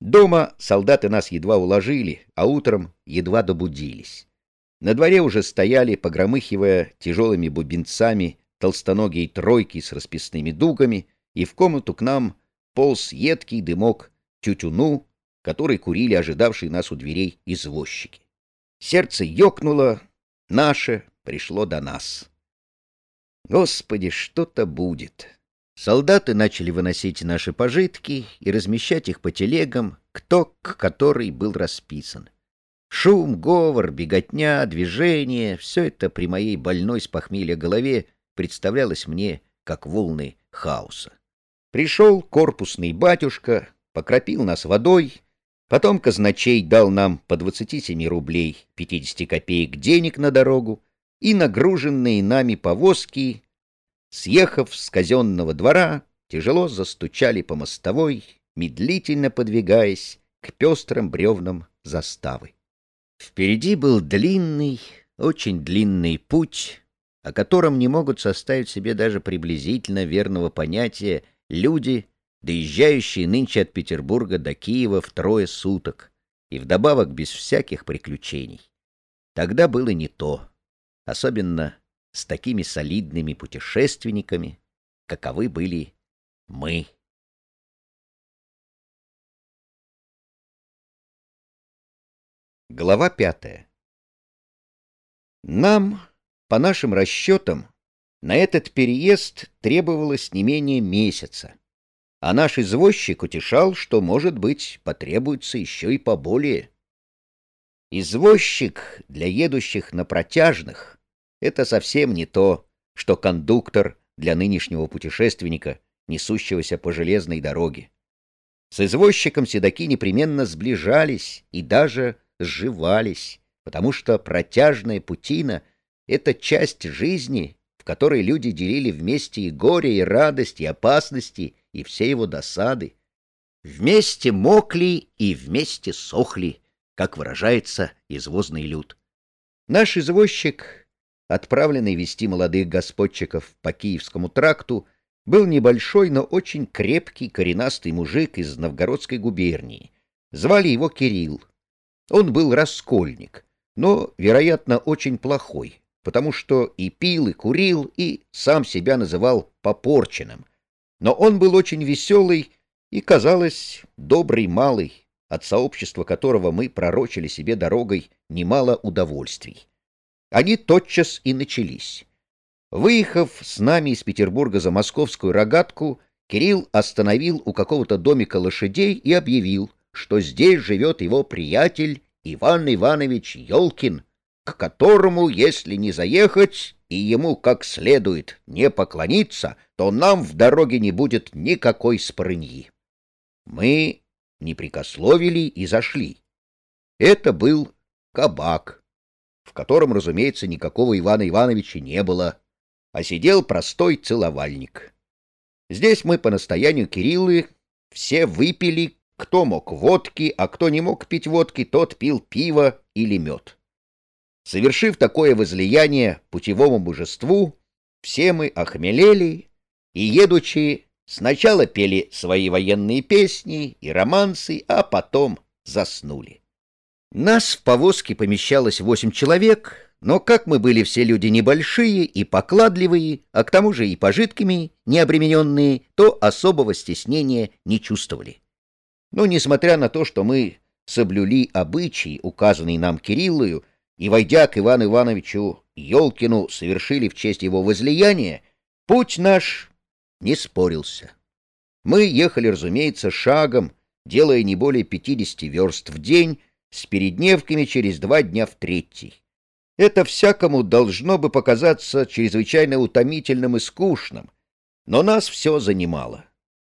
Дома солдаты нас едва уложили, а утром едва добудились. На дворе уже стояли, погромыхивая тяжелыми бубенцами, толстоногие тройки с расписными дугами, и в комнату к нам полз едкий дымок тютюну, который курили ожидавшие нас у дверей извозчики. Сердце ёкнуло, наше пришло до нас. Господи, что-то будет. Солдаты начали выносить наши пожитки и размещать их по телегам, кто к которой был расписан. Шум, говор, беготня, движение — все это при моей больной с похмелья голове представлялось мне как волны хаоса. Пришел корпусный батюшка, покропил нас водой, потом казначей дал нам по 27 рублей 50 копеек денег на дорогу, и нагруженные нами повозки, съехав с казенного двора, тяжело застучали по мостовой, медлительно подвигаясь к пестрым бревнам заставы. Впереди был длинный, очень длинный путь, о котором не могут составить себе даже приблизительно верного понятия люди, доезжающие нынче от Петербурга до Киева в трое суток, и вдобавок без всяких приключений. Тогда было не то, особенно с такими солидными путешественниками, каковы были мы. Глава пятая Нам, по нашим расчетам, на этот переезд требовалось не менее месяца, а наш извозчик утешал, что, может быть, потребуется еще и поболее. Извозчик для едущих на протяжных — это совсем не то, что кондуктор для нынешнего путешественника, несущегося по железной дороге. С извозчиком седаки непременно сближались и даже сживались, потому что протяжная путина — это часть жизни, в которой люди делили вместе и горе, и радость, и опасности, и все его досады. Вместе мокли и вместе сохли, как выражается извозный люд. Наш извозчик, отправленный вести молодых господчиков по Киевскому тракту, был небольшой, но очень крепкий коренастый мужик из Новгородской губернии. Звали его Кирилл. Он был раскольник, но, вероятно, очень плохой, потому что и пил, и курил, и сам себя называл попорченным. Но он был очень веселый и, казалось, добрый малый, от сообщества которого мы пророчили себе дорогой немало удовольствий. Они тотчас и начались. Выехав с нами из Петербурга за московскую рогатку, Кирилл остановил у какого-то домика лошадей и объявил, что здесь живет его приятель Иван Иванович Ёлкин, к которому, если не заехать и ему как следует не поклониться, то нам в дороге не будет никакой спрыньи. Мы не прикословили и зашли. Это был кабак, в котором, разумеется, никакого Ивана Ивановича не было, а сидел простой целовальник. Здесь мы по настоянию Кириллы все выпили кто мог водки, а кто не мог пить водки, тот пил пиво или мед. Совершив такое возлияние путевому божеству, все мы охмелели и, едучи, сначала пели свои военные песни и романсы, а потом заснули. Нас в повозке помещалось восемь человек, но как мы были все люди небольшие и покладливые, а к тому же и пожитками не обремененные, то особого стеснения не чувствовали. Но, несмотря на то, что мы соблюли обычай, указанный нам Кириллою, и, войдя к Ивану Ивановичу Ёлкину, совершили в честь его возлияния, путь наш не спорился. Мы ехали, разумеется, шагом, делая не более пятидесяти верст в день, с передневками через два дня в третий. Это всякому должно бы показаться чрезвычайно утомительным и скучным, но нас все занимало.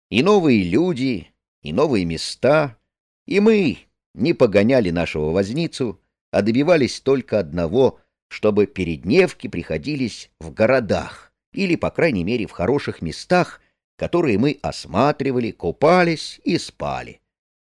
И новые люди, и новые места, и мы не погоняли нашего возницу, а добивались только одного, чтобы передневки приходились в городах или, по крайней мере, в хороших местах, которые мы осматривали, купались и спали.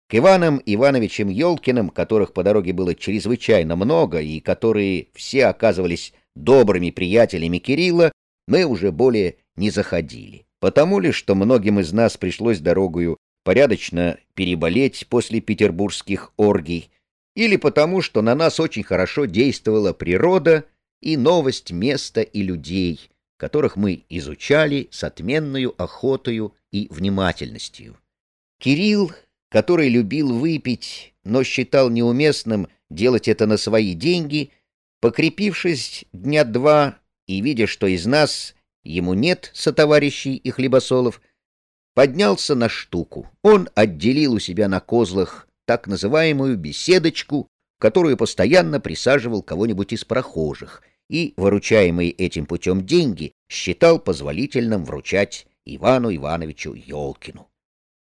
К Иванам Ивановичам Ёлкиным, которых по дороге было чрезвычайно много и которые все оказывались добрыми приятелями Кирилла, мы уже более не заходили. Потому ли, что многим из нас пришлось дорогою порядочно переболеть после петербургских оргий, или потому, что на нас очень хорошо действовала природа и новость места и людей, которых мы изучали с отменную охотою и внимательностью. Кирилл, который любил выпить, но считал неуместным делать это на свои деньги, покрепившись дня два и видя, что из нас ему нет сотоварищей и хлебосолов, поднялся на штуку. Он отделил у себя на козлах так называемую беседочку, которую постоянно присаживал кого-нибудь из прохожих, и, выручаемые этим путем деньги, считал позволительным вручать Ивану Ивановичу Ёлкину.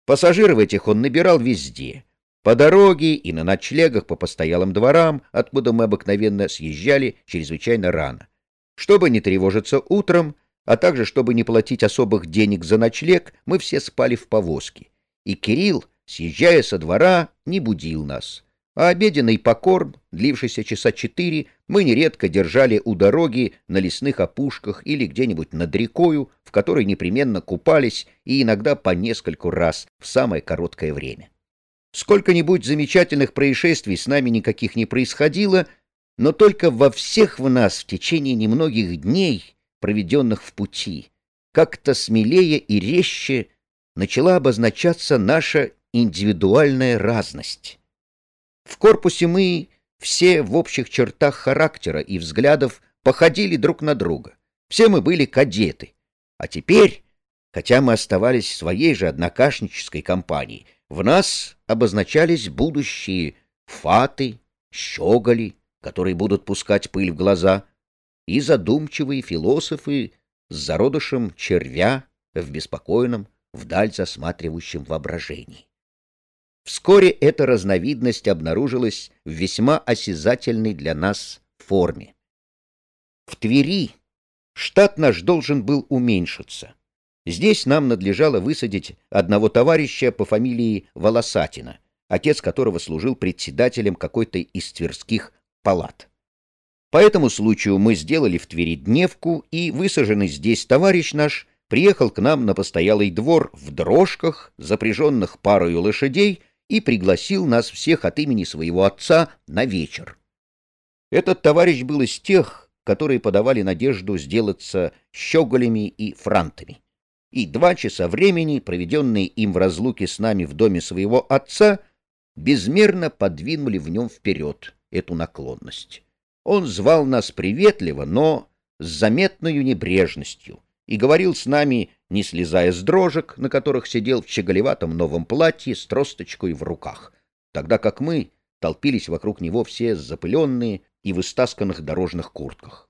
Пассажиров этих он набирал везде, по дороге и на ночлегах по постоялым дворам, откуда мы обыкновенно съезжали чрезвычайно рано. Чтобы не тревожиться утром, а также чтобы не платить особых денег за ночлег, мы все спали в повозке. И Кирилл, съезжая со двора, не будил нас. А обеденный покорм, длившийся часа четыре, мы нередко держали у дороги на лесных опушках или где-нибудь над рекою, в которой непременно купались и иногда по нескольку раз в самое короткое время. Сколько-нибудь замечательных происшествий с нами никаких не происходило, но только во всех в нас в течение немногих дней, проведенных в пути, как-то смелее и резче начала обозначаться наша индивидуальная разность. В корпусе мы все в общих чертах характера и взглядов походили друг на друга. Все мы были кадеты. А теперь, хотя мы оставались в своей же однокашнической компании, в нас обозначались будущие фаты, щеголи, которые будут пускать пыль в глаза, и задумчивые философы с зародышем червя в беспокойном, вдаль засматривающем воображении. Вскоре эта разновидность обнаружилась в весьма осязательной для нас форме. В Твери штат наш должен был уменьшиться. Здесь нам надлежало высадить одного товарища по фамилии Волосатина, отец которого служил председателем какой-то из тверских палат. По этому случаю мы сделали в Твери дневку, и высаженный здесь товарищ наш приехал к нам на постоялый двор в дрожках, запряженных парою лошадей, и пригласил нас всех от имени своего отца на вечер. Этот товарищ был из тех, которые подавали надежду сделаться щеголями и франтами и два часа времени, проведенные им в разлуке с нами в доме своего отца, безмерно подвинули в нем вперед эту наклонность. Он звал нас приветливо, но с заметной небрежностью, и говорил с нами, не слезая с дрожек, на которых сидел в щеголеватом новом платье с тросточкой в руках, тогда как мы толпились вокруг него все запыленные и в истасканных дорожных куртках.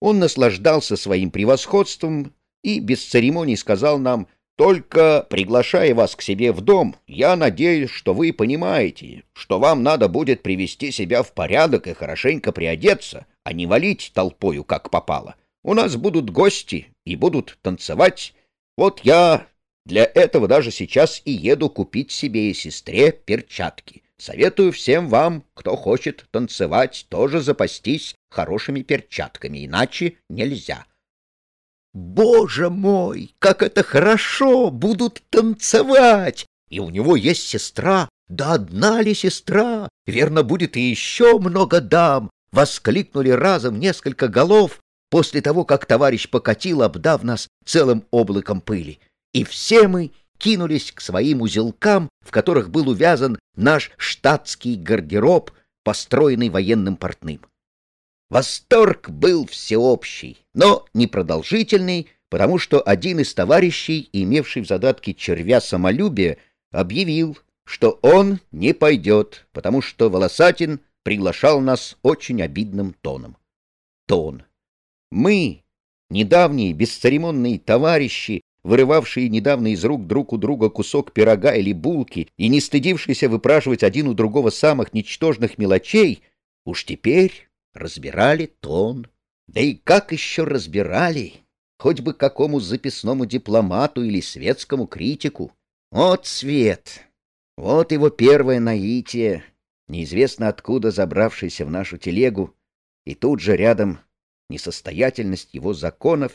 Он наслаждался своим превосходством и без церемоний сказал нам, «Только, приглашая вас к себе в дом, я надеюсь, что вы понимаете, что вам надо будет привести себя в порядок и хорошенько приодеться, а не валить толпою, как попало. У нас будут гости и будут танцевать. Вот я для этого даже сейчас и еду купить себе и сестре перчатки. Советую всем вам, кто хочет танцевать, тоже запастись хорошими перчатками, иначе нельзя». Боже мой, как это хорошо! Будут танцевать! И у него есть сестра. Да одна ли сестра? Верно, будет и еще много дам. Воскликнули разом несколько голов после того, как товарищ покатил, обдав нас целым облаком пыли. И все мы кинулись к своим узелкам, в которых был увязан наш штатский гардероб, построенный военным портным. Восторг был всеобщий, но непродолжительный, потому что один из товарищей, имевший в задатке червя самолюбия, объявил, что он не пойдет, потому что Волосатин приглашал нас очень обидным тоном. Тон. Мы, недавние бесцеремонные товарищи, вырывавшие недавно из рук друг у друга кусок пирога или булки и не стыдившиеся выпрашивать один у другого самых ничтожных мелочей, уж теперь разбирали тон. Да и как еще разбирали, хоть бы какому записному дипломату или светскому критику. Вот свет, вот его первое наитие, неизвестно откуда забравшийся в нашу телегу, и тут же рядом несостоятельность его законов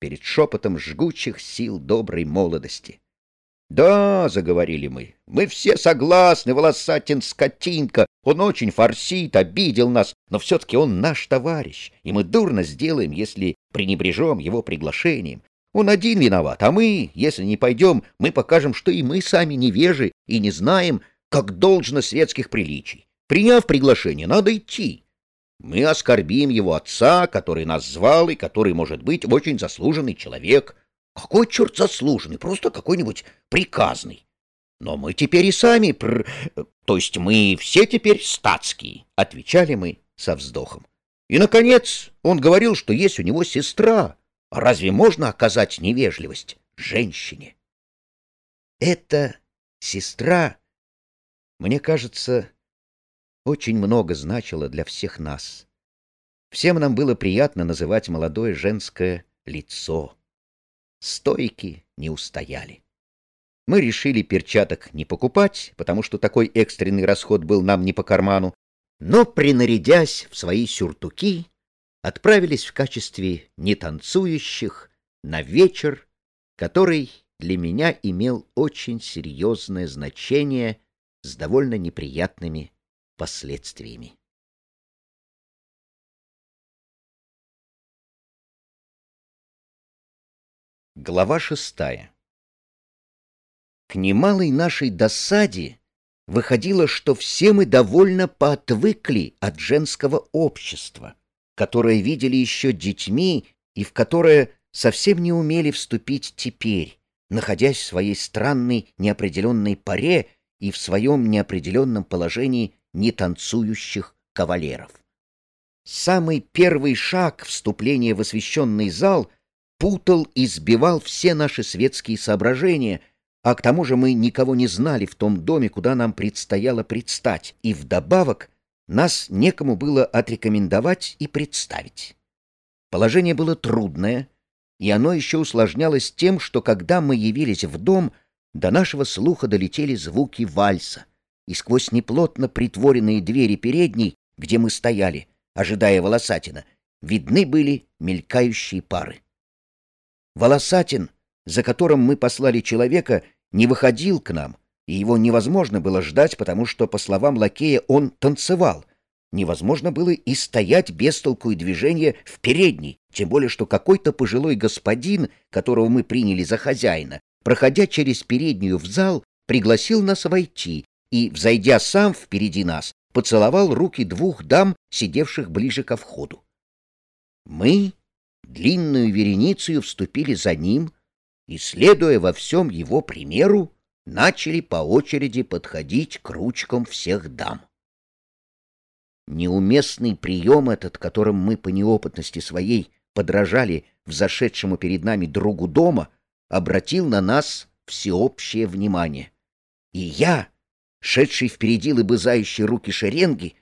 перед шепотом жгучих сил доброй молодости. — Да, — заговорили мы, — мы все согласны, волосатин скотинка, Он очень форсит, обидел нас, но все-таки он наш товарищ, и мы дурно сделаем, если пренебрежем его приглашением. Он один виноват, а мы, если не пойдем, мы покажем, что и мы сами невежи и не знаем, как должно светских приличий. Приняв приглашение, надо идти. Мы оскорбим его отца, который нас звал и который, может быть, очень заслуженный человек. Какой черт заслуженный? Просто какой-нибудь приказный. Но мы теперь и сами, пр... то есть мы все теперь статские, — отвечали мы со вздохом. И, наконец, он говорил, что есть у него сестра. А разве можно оказать невежливость женщине? Эта сестра, мне кажется, очень много значила для всех нас. Всем нам было приятно называть молодое женское лицо. Стойки не устояли. Мы решили перчаток не покупать, потому что такой экстренный расход был нам не по карману, но, принарядясь в свои сюртуки, отправились в качестве нетанцующих на вечер, который для меня имел очень серьезное значение с довольно неприятными последствиями. Глава шестая К немалой нашей досаде выходило, что все мы довольно поотвыкли от женского общества, которое видели еще детьми и в которое совсем не умели вступить теперь, находясь в своей странной неопределенной паре и в своем неопределенном положении нетанцующих кавалеров. Самый первый шаг вступления в освященный зал путал и сбивал все наши светские соображения, а к тому же мы никого не знали в том доме, куда нам предстояло предстать, и вдобавок нас некому было отрекомендовать и представить. Положение было трудное, и оно еще усложнялось тем, что когда мы явились в дом, до нашего слуха долетели звуки вальса — и сквозь неплотно притворенные двери передней, где мы стояли, ожидая Волосатина, видны были мелькающие пары. Волосатин, за которым мы послали человека, не выходил к нам, и его невозможно было ждать, потому что, по словам лакея, он танцевал. Невозможно было и стоять без толку и движения в передней, тем более что какой-то пожилой господин, которого мы приняли за хозяина, проходя через переднюю в зал, пригласил нас войти и, взойдя сам впереди нас, поцеловал руки двух дам, сидевших ближе ко входу. Мы длинную вереницей вступили за ним и, следуя во всем его примеру, начали по очереди подходить к ручкам всех дам. Неуместный прием этот, которым мы по неопытности своей подражали взошедшему перед нами другу дома, обратил на нас всеобщее внимание. И я, шедший впереди лыбызающие руки шеренги,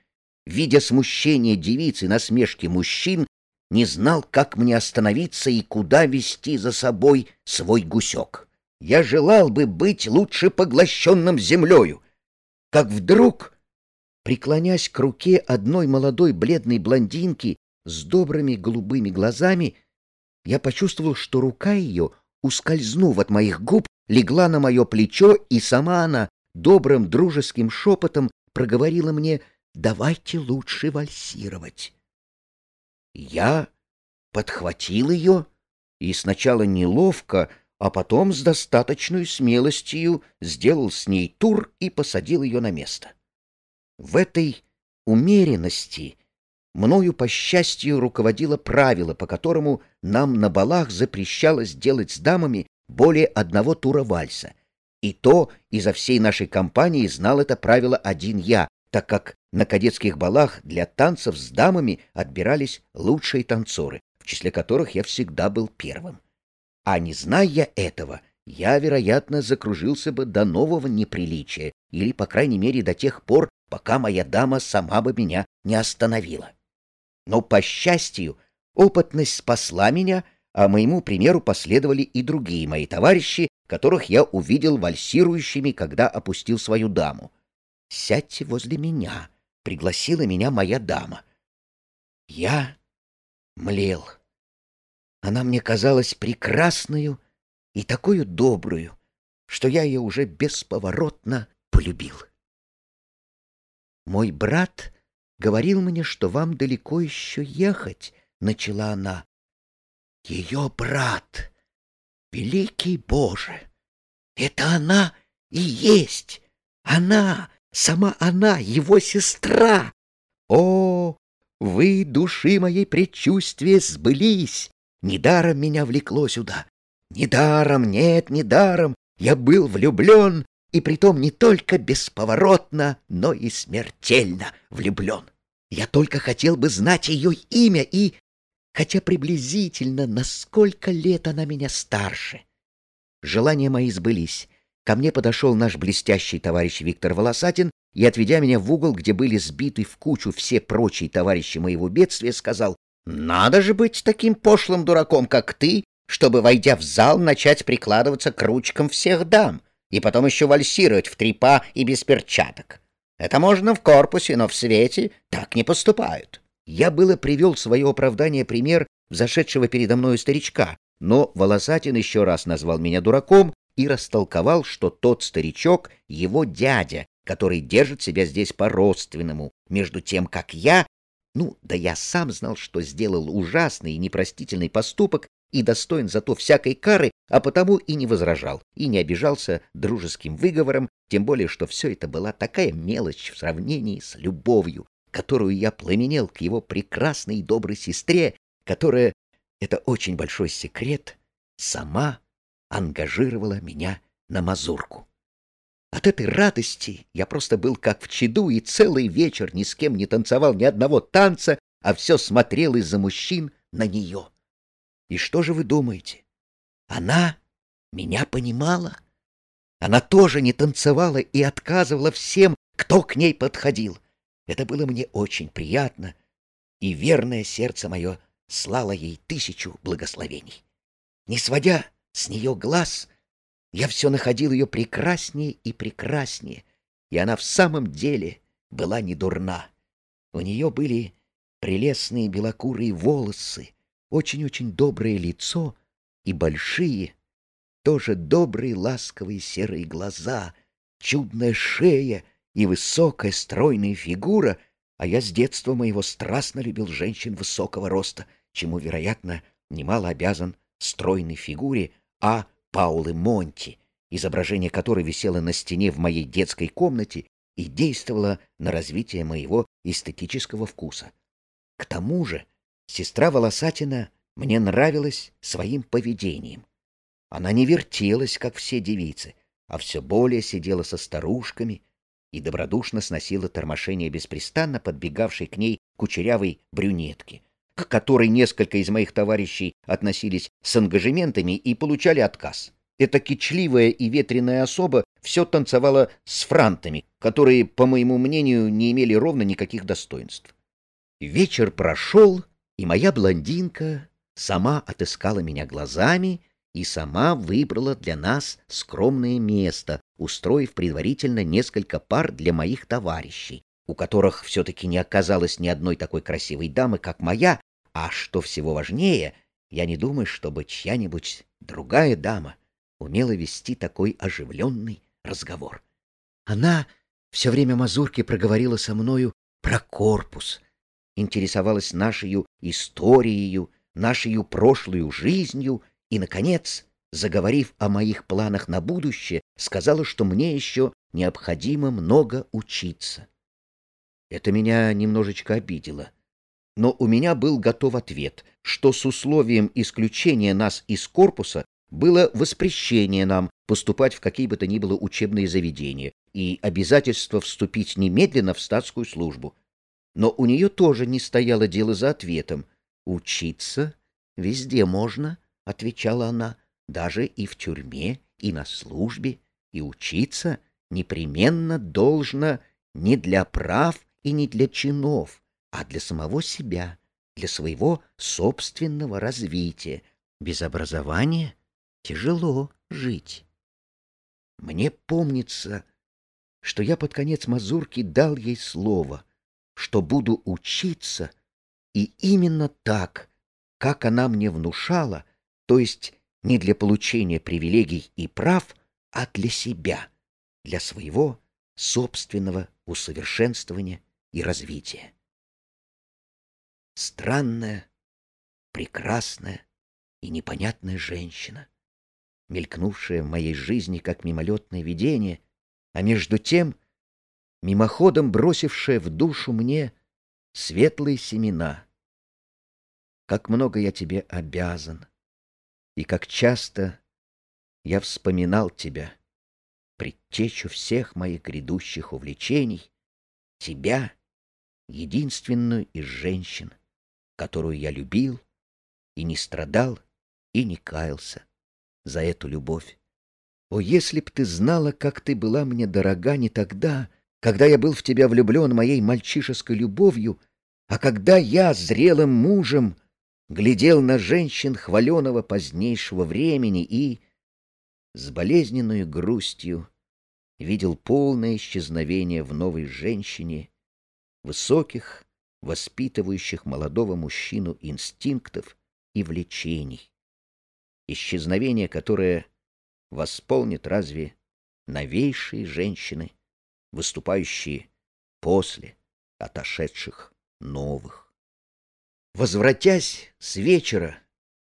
видя смущение девицы и насмешки мужчин, не знал, как мне остановиться и куда вести за собой свой гусек. Я желал бы быть лучше поглощенным землею. Как вдруг, преклонясь к руке одной молодой бледной блондинки с добрыми голубыми глазами, я почувствовал, что рука ее, ускользнув от моих губ, легла на мое плечо, и сама она добрым дружеским шепотом проговорила мне «давайте лучше вальсировать». Я подхватил ее и сначала неловко, а потом с достаточной смелостью сделал с ней тур и посадил ее на место. В этой умеренности мною, по счастью, руководило правило, по которому нам на балах запрещалось делать с дамами более одного тура вальса — и то изо всей нашей компании знал это правило один я, так как на кадетских балах для танцев с дамами отбирались лучшие танцоры, в числе которых я всегда был первым. А не зная этого, я, вероятно, закружился бы до нового неприличия, или, по крайней мере, до тех пор, пока моя дама сама бы меня не остановила. Но, по счастью, опытность спасла меня, а моему примеру последовали и другие мои товарищи, которых я увидел вальсирующими, когда опустил свою даму. «Сядьте возле меня», — пригласила меня моя дама. Я млел. Она мне казалась прекрасную и такую добрую, что я ее уже бесповоротно полюбил. Мой брат говорил мне, что вам далеко еще ехать, — начала она. Ее брат, великий Боже, это она и есть, она, сама она, его сестра. О, вы, души моей предчувствия, сбылись, недаром меня влекло сюда. Недаром, нет, недаром, я был влюблен, и притом не только бесповоротно, но и смертельно влюблен. Я только хотел бы знать ее имя и, хотя приблизительно, на сколько лет она меня старше. Желания мои сбылись. Ко мне подошел наш блестящий товарищ Виктор Волосатин и, отведя меня в угол, где были сбиты в кучу все прочие товарищи моего бедствия, сказал, «Надо же быть таким пошлым дураком, как ты, чтобы, войдя в зал, начать прикладываться к ручкам всех дам и потом еще вальсировать в три па и без перчаток. Это можно в корпусе, но в свете так не поступают. Я было привел свое оправдание пример зашедшего передо мною старичка, но Волосатин еще раз назвал меня дураком и растолковал, что тот старичок — его дядя, который держит себя здесь по-родственному, между тем, как я... Ну, да я сам знал, что сделал ужасный и непростительный поступок и достоин зато всякой кары, а потому и не возражал, и не обижался дружеским выговором, тем более, что все это была такая мелочь в сравнении с любовью, которую я пламенел к его прекрасной и доброй сестре, которая, это очень большой секрет, сама ангажировала меня на мазурку. От этой радости я просто был как в чаду и целый вечер ни с кем не танцевал ни одного танца, а все смотрел из-за мужчин на нее. И что же вы думаете? Она меня понимала. Она тоже не танцевала и отказывала всем, кто к ней подходил. Это было мне очень приятно, и верное сердце мое слало ей тысячу благословений. Не сводя с нее глаз, я все находил ее прекраснее и прекраснее, и она в самом деле была не дурна. У нее были прелестные белокурые волосы, очень-очень доброе лицо и большие, тоже добрые ласковые серые глаза, чудная шея и высокая стройная фигура, а я с детства моего страстно любил женщин высокого роста, чему, вероятно, немало обязан стройной фигуре А. Паулы Монти, изображение которой висело на стене в моей детской комнате и действовало на развитие моего эстетического вкуса. К тому же Сестра Волосатина мне нравилась своим поведением. Она не вертелась, как все девицы, а все более сидела со старушками и добродушно сносила тормошение беспрестанно подбегавшей к ней кучерявой брюнетки, к которой несколько из моих товарищей относились с ангажементами и получали отказ. Эта кичливая и ветреная особа все танцевала с франтами, которые, по моему мнению, не имели ровно никаких достоинств. Вечер прошел, и моя блондинка сама отыскала меня глазами и сама выбрала для нас скромное место, устроив предварительно несколько пар для моих товарищей, у которых все-таки не оказалось ни одной такой красивой дамы, как моя, а, что всего важнее, я не думаю, чтобы чья-нибудь другая дама умела вести такой оживленный разговор. Она все время мазурки проговорила со мною про корпус, интересовалась нашей историей, нашей прошлой жизнью и, наконец, заговорив о моих планах на будущее, сказала, что мне еще необходимо много учиться. Это меня немножечко обидело. Но у меня был готов ответ, что с условием исключения нас из корпуса было воспрещение нам поступать в какие бы то ни было учебные заведения и обязательство вступить немедленно в статскую службу. Но у нее тоже не стояло дело за ответом. «Учиться везде можно», — отвечала она, — «даже и в тюрьме, и на службе, и учиться непременно должно не для прав и не для чинов, а для самого себя, для своего собственного развития. Без образования тяжело жить». Мне помнится, что я под конец мазурки дал ей слово — что буду учиться, и именно так, как она мне внушала, то есть не для получения привилегий и прав, а для себя, для своего собственного усовершенствования и развития. Странная, прекрасная и непонятная женщина, мелькнувшая в моей жизни как мимолетное видение, а между тем мимоходом бросившая в душу мне светлые семена. Как много я тебе обязан, и как часто я вспоминал тебя, предтечу всех моих грядущих увлечений, тебя, единственную из женщин, которую я любил и не страдал и не каялся за эту любовь. О, если б ты знала, как ты была мне дорога не тогда, когда я был в тебя влюблен моей мальчишеской любовью, а когда я, зрелым мужем, глядел на женщин хваленого позднейшего времени и, с болезненной грустью, видел полное исчезновение в новой женщине высоких, воспитывающих молодого мужчину инстинктов и влечений, исчезновение, которое восполнит разве новейшие женщины, выступающие после отошедших новых. Возвратясь с вечера,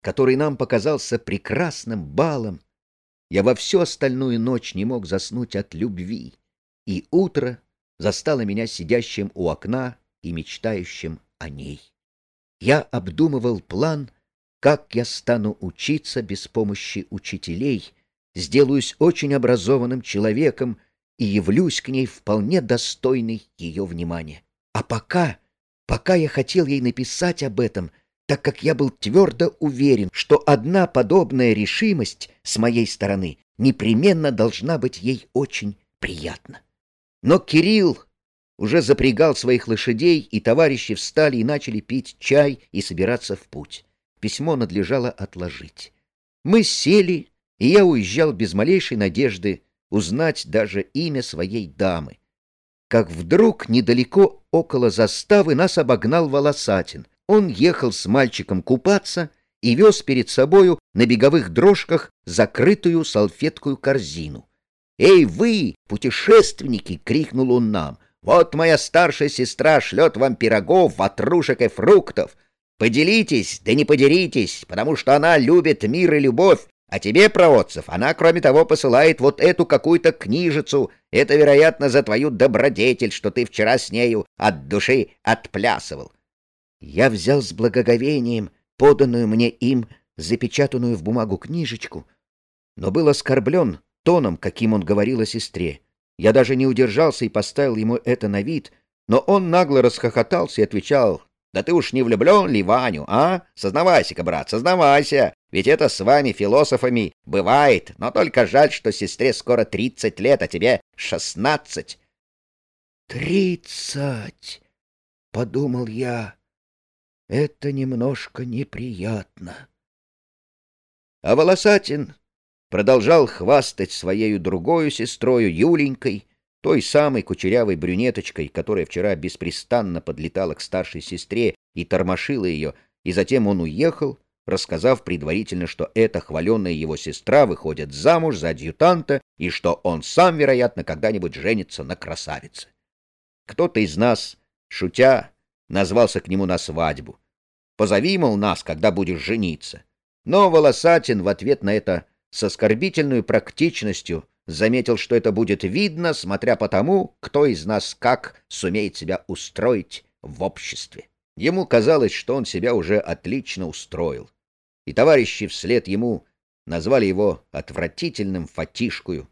который нам показался прекрасным балом, я во всю остальную ночь не мог заснуть от любви, и утро застало меня сидящим у окна и мечтающим о ней. Я обдумывал план, как я стану учиться без помощи учителей, сделаюсь очень образованным человеком и явлюсь к ней вполне достойный ее внимания. А пока, пока я хотел ей написать об этом, так как я был твердо уверен, что одна подобная решимость с моей стороны непременно должна быть ей очень приятна. Но Кирилл уже запрягал своих лошадей, и товарищи встали и начали пить чай и собираться в путь. Письмо надлежало отложить. Мы сели, и я уезжал без малейшей надежды узнать даже имя своей дамы. Как вдруг недалеко около заставы нас обогнал Волосатин. Он ехал с мальчиком купаться и вез перед собою на беговых дрожках закрытую салфеткую корзину. «Эй, вы, путешественники!» — крикнул он нам. «Вот моя старшая сестра шлет вам пирогов, ватрушек и фруктов. Поделитесь, да не подеритесь, потому что она любит мир и любовь, а тебе, проводцев, она, кроме того, посылает вот эту какую-то книжицу. Это, вероятно, за твою добродетель, что ты вчера с нею от души отплясывал. Я взял с благоговением поданную мне им запечатанную в бумагу книжечку, но был оскорблен тоном, каким он говорил о сестре. Я даже не удержался и поставил ему это на вид, но он нагло расхохотался и отвечал, «Да ты уж не влюблен ли Ваню, а? Сознавайся-ка, брат, сознавайся, ведь это с вами, философами, бывает, но только жаль, что сестре скоро тридцать лет, а тебе шестнадцать». «Тридцать!» — подумал я. «Это немножко неприятно». А Волосатин продолжал хвастать своею другою сестрою Юленькой, той самой кучерявой брюнеточкой, которая вчера беспрестанно подлетала к старшей сестре и тормошила ее, и затем он уехал, рассказав предварительно, что эта хваленная его сестра выходит замуж за адъютанта и что он сам, вероятно, когда-нибудь женится на красавице. Кто-то из нас, шутя, назвался к нему на свадьбу. Позови, мол, нас, когда будешь жениться. Но Волосатин в ответ на это с оскорбительной практичностью заметил, что это будет видно, смотря по тому, кто из нас как сумеет себя устроить в обществе. Ему казалось, что он себя уже отлично устроил, и товарищи вслед ему назвали его отвратительным фатишкою.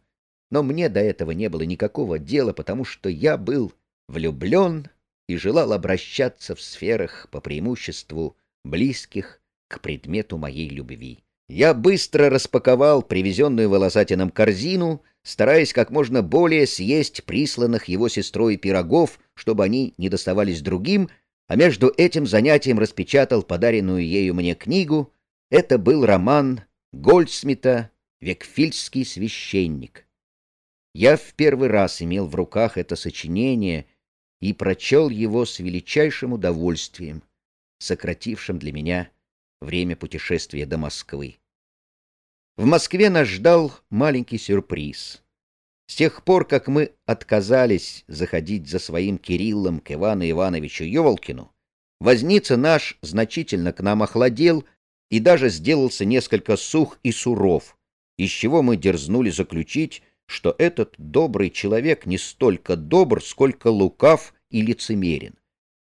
Но мне до этого не было никакого дела, потому что я был влюблен и желал обращаться в сферах по преимуществу близких к предмету моей любви. Я быстро распаковал привезенную волосатином корзину, стараясь как можно более съесть присланных его сестрой пирогов, чтобы они не доставались другим, а между этим занятием распечатал подаренную ею мне книгу. Это был роман Гольдсмита «Векфильский священник». Я в первый раз имел в руках это сочинение и прочел его с величайшим удовольствием, сократившим для меня время путешествия до Москвы. В Москве нас ждал маленький сюрприз. С тех пор, как мы отказались заходить за своим Кириллом к Ивану Ивановичу Ёволкину, возница наш значительно к нам охладел и даже сделался несколько сух и суров, из чего мы дерзнули заключить, что этот добрый человек не столько добр, сколько лукав и лицемерен.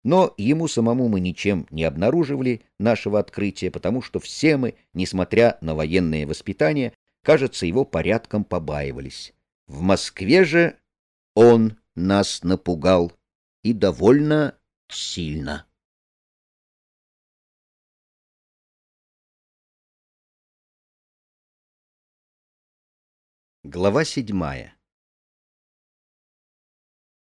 Но ему самому мы ничем не обнаруживали нашего открытия, потому что все мы, несмотря на военное воспитание, кажется, его порядком побаивались. В Москве же он нас напугал и довольно сильно. Глава седьмая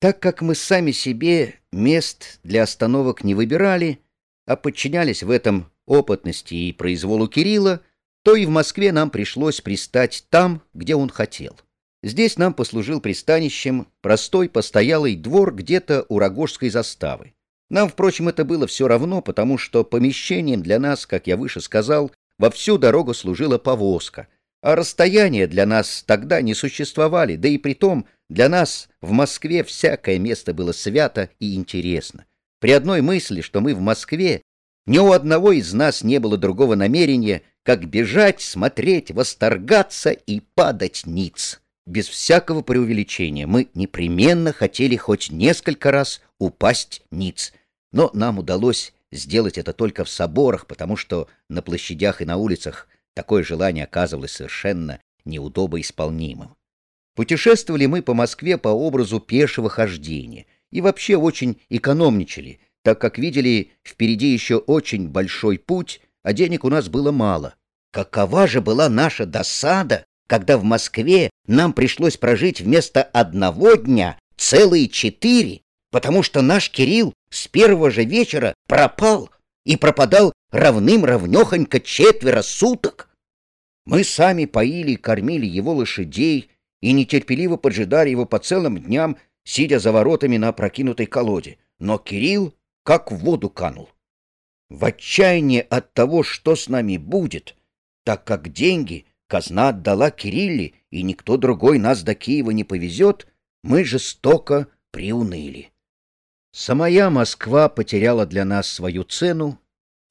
Так как мы сами себе мест для остановок не выбирали, а подчинялись в этом опытности и произволу Кирилла, то и в Москве нам пришлось пристать там, где он хотел. Здесь нам послужил пристанищем простой постоялый двор где-то у Рогожской заставы. Нам, впрочем, это было все равно, потому что помещением для нас, как я выше сказал, во всю дорогу служила повозка, а расстояния для нас тогда не существовали, да и при том для нас в Москве всякое место было свято и интересно. При одной мысли, что мы в Москве, ни у одного из нас не было другого намерения, как бежать, смотреть, восторгаться и падать ниц. Без всякого преувеличения мы непременно хотели хоть несколько раз упасть ниц, но нам удалось сделать это только в соборах, потому что на площадях и на улицах такое желание оказывалось совершенно неудобоисполнимым. Путешествовали мы по Москве по образу пешего хождения и вообще очень экономничали, так как видели впереди еще очень большой путь, а денег у нас было мало. Какова же была наша досада, когда в Москве нам пришлось прожить вместо одного дня целые четыре, потому что наш Кирилл с первого же вечера пропал и пропадал равным-равнехонько четверо суток. Мы сами поили и кормили его лошадей, и нетерпеливо поджидали его по целым дням, сидя за воротами на опрокинутой колоде. Но Кирилл как в воду канул. В отчаянии от того, что с нами будет, так как деньги казна отдала Кирилле, и никто другой нас до Киева не повезет, мы жестоко приуныли. Самая Москва потеряла для нас свою цену,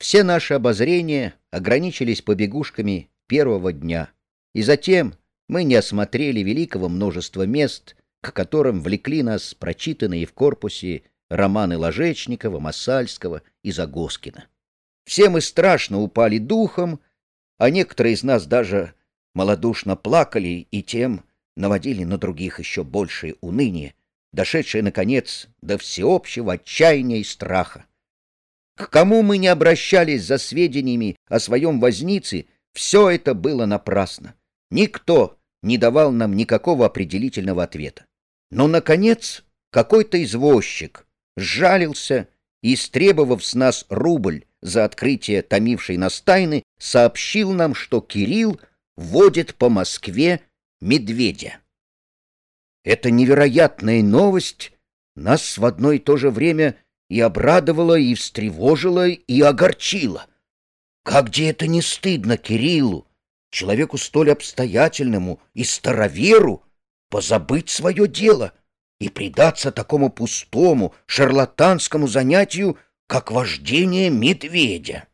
все наши обозрения ограничились побегушками первого дня, и затем мы не осмотрели великого множества мест, к которым влекли нас прочитанные в корпусе романы Ложечникова, Масальского и Загоскина. Все мы страшно упали духом, а некоторые из нас даже малодушно плакали и тем наводили на других еще большее уныние, дошедшее, наконец, до всеобщего отчаяния и страха. К кому мы не обращались за сведениями о своем вознице, все это было напрасно. Никто не давал нам никакого определительного ответа. Но, наконец, какой-то извозчик сжалился и, истребовав с нас рубль за открытие томившей нас тайны, сообщил нам, что Кирилл водит по Москве медведя. Эта невероятная новость нас в одно и то же время и обрадовала, и встревожила, и огорчила. Как где это не стыдно Кириллу, человеку столь обстоятельному и староверу, позабыть свое дело и предаться такому пустому, шарлатанскому занятию, как вождение медведя.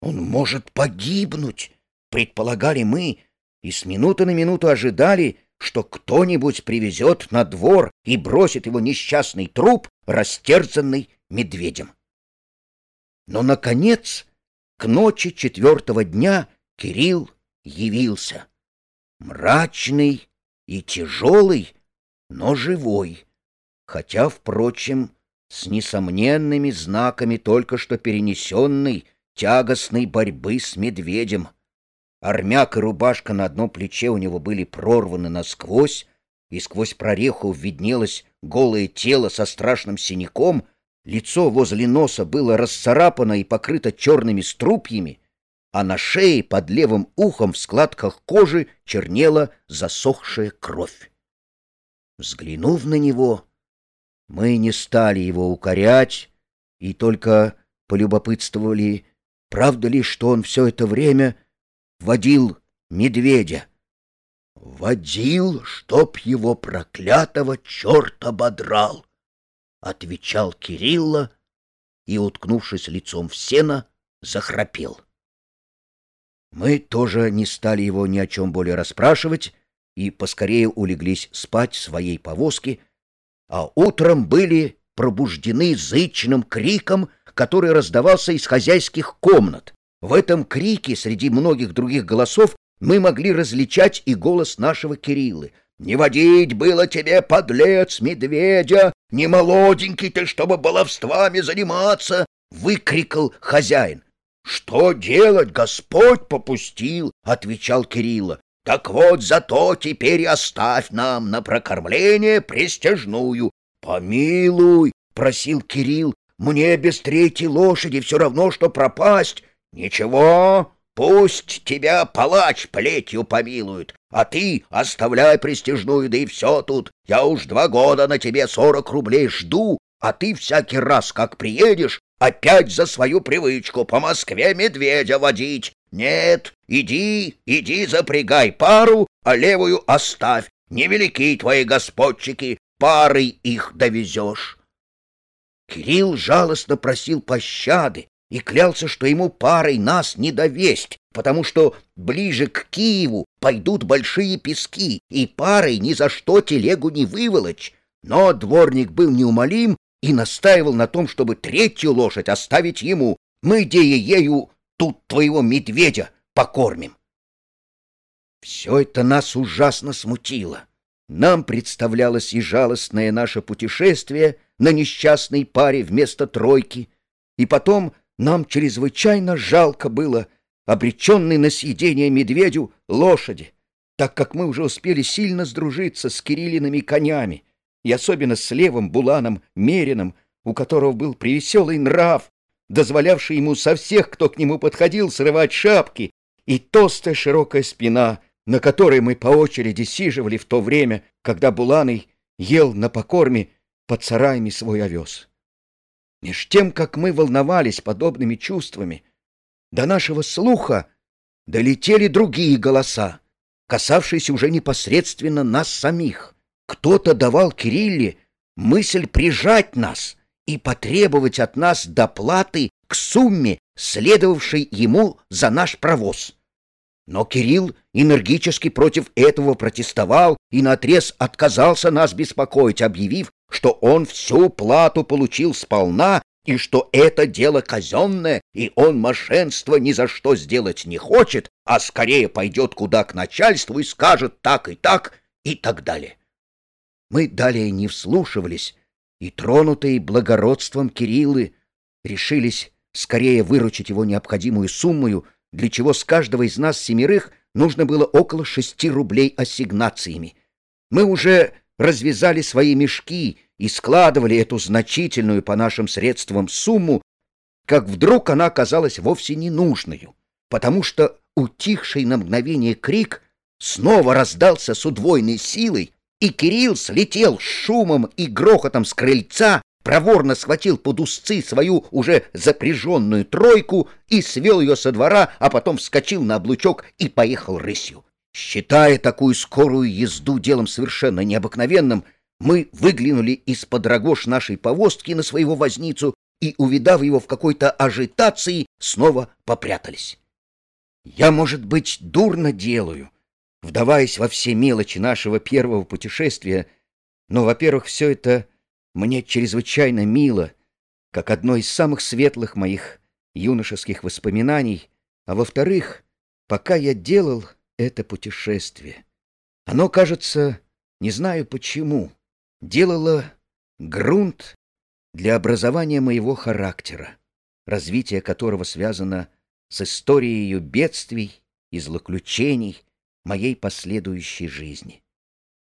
Он может погибнуть, предполагали мы, и с минуты на минуту ожидали, что кто-нибудь привезет на двор и бросит его несчастный труп, растерзанный медведем. Но, наконец, к ночи четвертого дня Кирилл явился. Мрачный и тяжелый, но живой, хотя, впрочем, с несомненными знаками только что перенесенной тягостной борьбы с медведем. Армяк и рубашка на одном плече у него были прорваны насквозь, и сквозь прореху виднелось голое тело со страшным синяком, лицо возле носа было расцарапано и покрыто черными струпьями, а на шее под левым ухом в складках кожи чернела засохшая кровь. Взглянув на него, мы не стали его укорять и только полюбопытствовали, правда ли, что он все это время водил медведя. Водил, чтоб его проклятого черт ободрал, — отвечал Кирилла и, уткнувшись лицом в сено, захрапел. Мы тоже не стали его ни о чем более расспрашивать и поскорее улеглись спать в своей повозке, а утром были пробуждены зычным криком, который раздавался из хозяйских комнат. В этом крике среди многих других голосов мы могли различать и голос нашего Кириллы. «Не водить было тебе, подлец, медведя! Не молоденький ты, чтобы баловствами заниматься!» — выкрикал хозяин. «Что делать, Господь попустил!» — отвечал Кирилла. «Так вот, зато теперь оставь нам на прокормление престижную». «Помилуй!» — просил Кирилл. «Мне без третьей лошади все равно, что пропасть». «Ничего, пусть тебя палач плетью помилует, а ты оставляй престижную, да и все тут. Я уж два года на тебе сорок рублей жду, а ты всякий раз, как приедешь, Опять за свою привычку по Москве медведя водить. Нет, иди, иди запрягай пару, а левую оставь. Невелики твои господчики, парой их довезешь. Кирилл жалостно просил пощады и клялся, что ему парой нас не довесть, потому что ближе к Киеву пойдут большие пески, и парой ни за что телегу не выволочь. Но дворник был неумолим и настаивал на том, чтобы третью лошадь оставить ему. Мы, дея ею, тут твоего медведя покормим. Все это нас ужасно смутило. Нам представлялось и жалостное наше путешествие на несчастной паре вместо тройки, и потом нам чрезвычайно жалко было обреченной на съедение медведю лошади, так как мы уже успели сильно сдружиться с Кириллиными конями, и особенно с левым Буланом Мерином, у которого был привеселый нрав, дозволявший ему со всех, кто к нему подходил, срывать шапки, и толстая широкая спина, на которой мы по очереди сиживали в то время, когда Буланый ел на покорме под сараями свой овес. Меж тем, как мы волновались подобными чувствами, до нашего слуха долетели другие голоса, касавшиеся уже непосредственно нас самих. Кто-то давал Кирилле мысль прижать нас и потребовать от нас доплаты к сумме, следовавшей ему за наш провоз. Но Кирилл энергически против этого протестовал и наотрез отказался нас беспокоить, объявив, что он всю плату получил сполна и что это дело казенное, и он мошенство ни за что сделать не хочет, а скорее пойдет куда к начальству и скажет так и так и так далее. Мы далее не вслушивались, и, тронутые благородством Кириллы, решились скорее выручить его необходимую сумму, для чего с каждого из нас семерых нужно было около шести рублей ассигнациями. Мы уже развязали свои мешки и складывали эту значительную по нашим средствам сумму, как вдруг она оказалась вовсе ненужной, потому что утихший на мгновение крик снова раздался с удвоенной силой, и Кирилл слетел с шумом и грохотом с крыльца, проворно схватил под узцы свою уже запряженную тройку и свел ее со двора, а потом вскочил на облучок и поехал рысью. Считая такую скорую езду делом совершенно необыкновенным, мы выглянули из-под рогош нашей повозки на своего возницу и, увидав его в какой-то ажитации, снова попрятались. Я, может быть, дурно делаю, вдаваясь во все мелочи нашего первого путешествия, но, во-первых, все это мне чрезвычайно мило, как одно из самых светлых моих юношеских воспоминаний, а во-вторых, пока я делал это путешествие, оно, кажется, не знаю почему, делало грунт для образования моего характера, развитие которого связано с историей бедствий и злоключений, моей последующей жизни.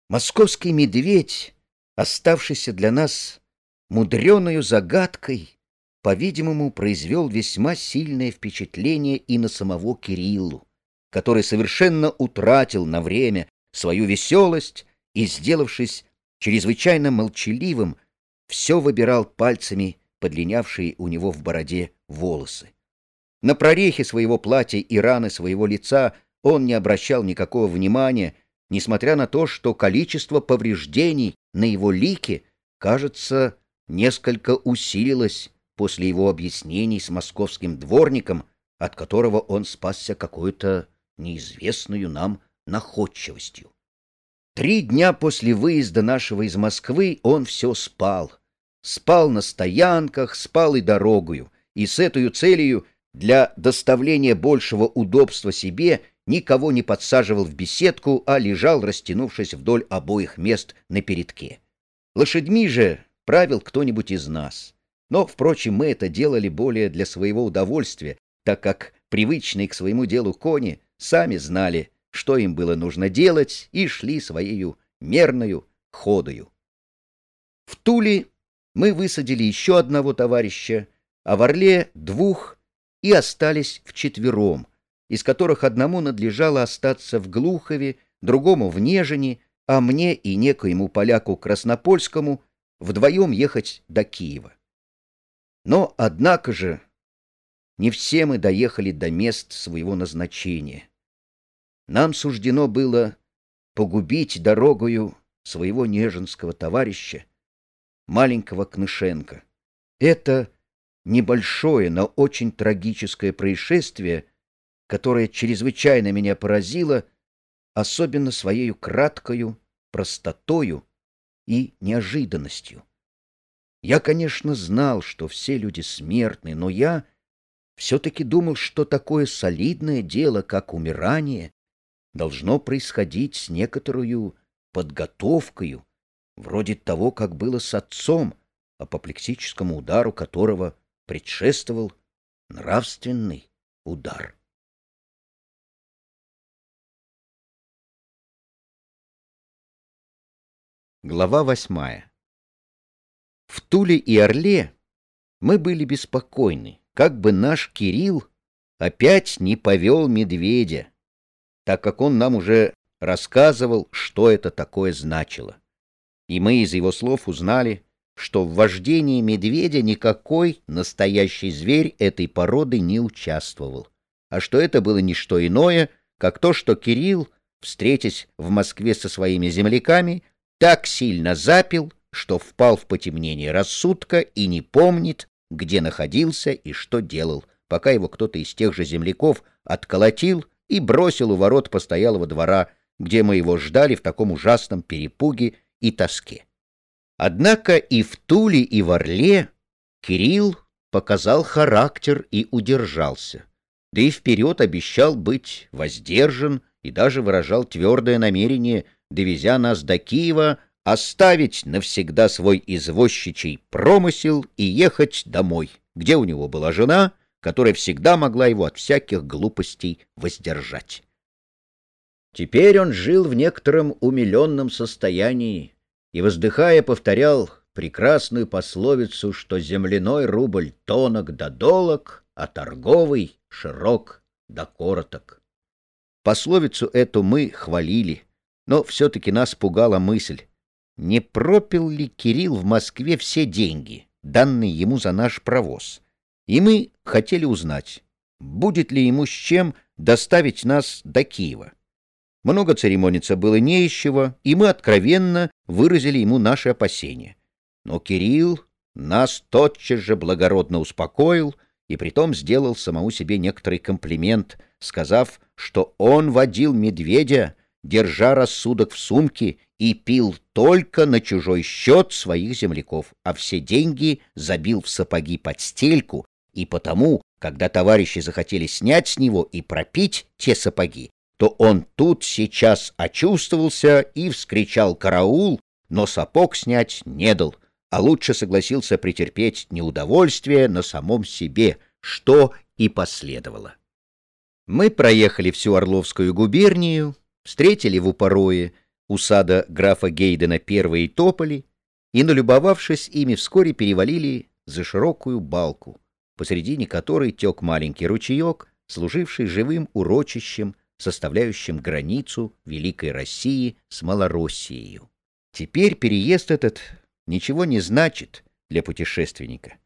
Московский медведь, оставшийся для нас мудреною загадкой, по-видимому, произвел весьма сильное впечатление и на самого Кириллу, который совершенно утратил на время свою веселость и, сделавшись чрезвычайно молчаливым, все выбирал пальцами подлинявшие у него в бороде волосы. На прорехи своего платья и раны своего лица он не обращал никакого внимания, несмотря на то, что количество повреждений на его лике, кажется, несколько усилилось после его объяснений с московским дворником, от которого он спасся какой-то неизвестную нам находчивостью. Три дня после выезда нашего из Москвы он все спал. Спал на стоянках, спал и дорогою, и с этой целью для доставления большего удобства себе никого не подсаживал в беседку, а лежал, растянувшись вдоль обоих мест на передке. Лошадьми же правил кто-нибудь из нас. Но, впрочем, мы это делали более для своего удовольствия, так как привычные к своему делу кони сами знали, что им было нужно делать, и шли своею мерною ходою. В Туле мы высадили еще одного товарища, а в Орле двух и остались вчетвером, из которых одному надлежало остаться в Глухове, другому в Нежине, а мне и некоему поляку Краснопольскому вдвоем ехать до Киева. Но, однако же, не все мы доехали до мест своего назначения. Нам суждено было погубить дорогою своего неженского товарища, маленького Кнышенко. Это небольшое, но очень трагическое происшествие, которое чрезвычайно меня поразило, особенно своей краткою простотою и неожиданностью. Я, конечно, знал, что все люди смертны, но я все-таки думал, что такое солидное дело, как умирание, должно происходить с некоторую подготовкою, вроде того, как было с отцом, апоплексическому удару которого предшествовал нравственный удар. Глава восьмая В Туле и Орле мы были беспокойны, как бы наш Кирилл опять не повел медведя, так как он нам уже рассказывал, что это такое значило. И мы из его слов узнали, что в вождении медведя никакой настоящий зверь этой породы не участвовал, а что это было не что иное, как то, что Кирилл, встретясь в Москве со своими земляками, так сильно запил, что впал в потемнение рассудка и не помнит, где находился и что делал, пока его кто-то из тех же земляков отколотил и бросил у ворот постоялого двора, где мы его ждали в таком ужасном перепуге и тоске. Однако и в Туле, и в Орле Кирилл показал характер и удержался, да и вперед обещал быть воздержан и даже выражал твердое намерение, довезя нас до Киева, оставить навсегда свой извозчичий промысел и ехать домой, где у него была жена, которая всегда могла его от всяких глупостей воздержать. Теперь он жил в некотором умиленном состоянии, и, воздыхая, повторял прекрасную пословицу, что земляной рубль тонок да долог, а торговый широк да короток. Пословицу эту мы хвалили, но все-таки нас пугала мысль, не пропил ли Кирилл в Москве все деньги, данные ему за наш провоз, и мы хотели узнать, будет ли ему с чем доставить нас до Киева. Много церемониться было не из чего, и мы откровенно выразили ему наши опасения. Но Кирилл нас тотчас же благородно успокоил и притом сделал самому себе некоторый комплимент, сказав, что он водил медведя, держа рассудок в сумке, и пил только на чужой счет своих земляков, а все деньги забил в сапоги под стельку, и потому, когда товарищи захотели снять с него и пропить те сапоги, то он тут сейчас очувствовался и вскричал «караул», но сапог снять не дал, а лучше согласился претерпеть неудовольствие на самом себе, что и последовало. Мы проехали всю Орловскую губернию, встретили в Упорое у сада графа Гейдена первые тополи и, налюбовавшись ими, вскоре перевалили за широкую балку, посредине которой тек маленький ручеек, служивший живым урочищем составляющим границу Великой России с Малороссией. Теперь переезд этот ничего не значит для путешественника.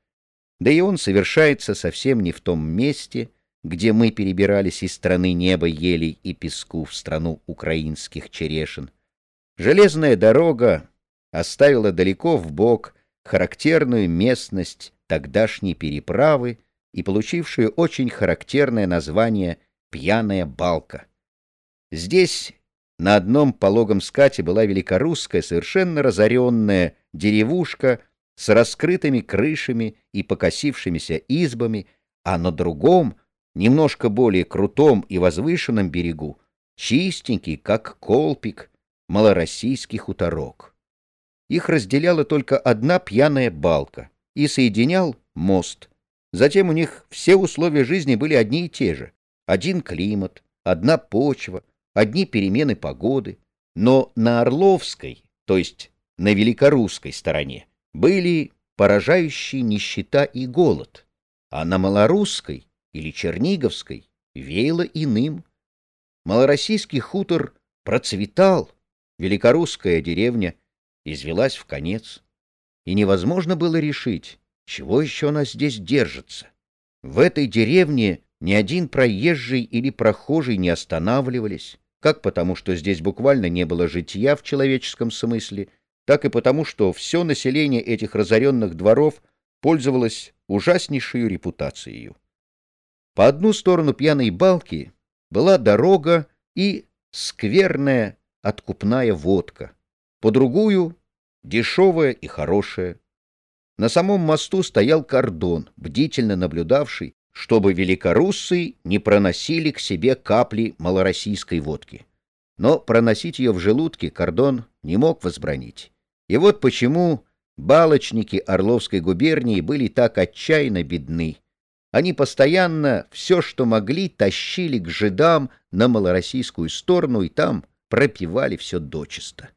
Да и он совершается совсем не в том месте, где мы перебирались из страны неба елей и песку в страну украинских черешин. Железная дорога оставила далеко в бок характерную местность тогдашней переправы и получившую очень характерное название «Пьяная балка». Здесь на одном пологом скате была великорусская, совершенно разоренная деревушка с раскрытыми крышами и покосившимися избами, а на другом, немножко более крутом и возвышенном берегу, чистенький, как колпик, малороссийский хуторок. Их разделяла только одна пьяная балка и соединял мост. Затем у них все условия жизни были одни и те же. Один климат, одна почва, одни перемены погоды. Но на Орловской, то есть на Великорусской стороне, были поражающие нищета и голод, а на Малорусской или Черниговской веяло иным. Малороссийский хутор процветал, великорусская деревня извелась в конец, и невозможно было решить, чего еще она здесь держится. В этой деревне ни один проезжий или прохожий не останавливались, как потому, что здесь буквально не было житья в человеческом смысле, так и потому, что все население этих разоренных дворов пользовалось ужаснейшей репутацией. По одну сторону пьяной балки была дорога и скверная откупная водка, по другую — дешевая и хорошая. На самом мосту стоял кордон, бдительно наблюдавший, чтобы великоруссы не проносили к себе капли малороссийской водки. Но проносить ее в желудке кордон не мог возбранить. И вот почему балочники Орловской губернии были так отчаянно бедны. Они постоянно все, что могли, тащили к жидам на малороссийскую сторону и там пропивали все дочисто.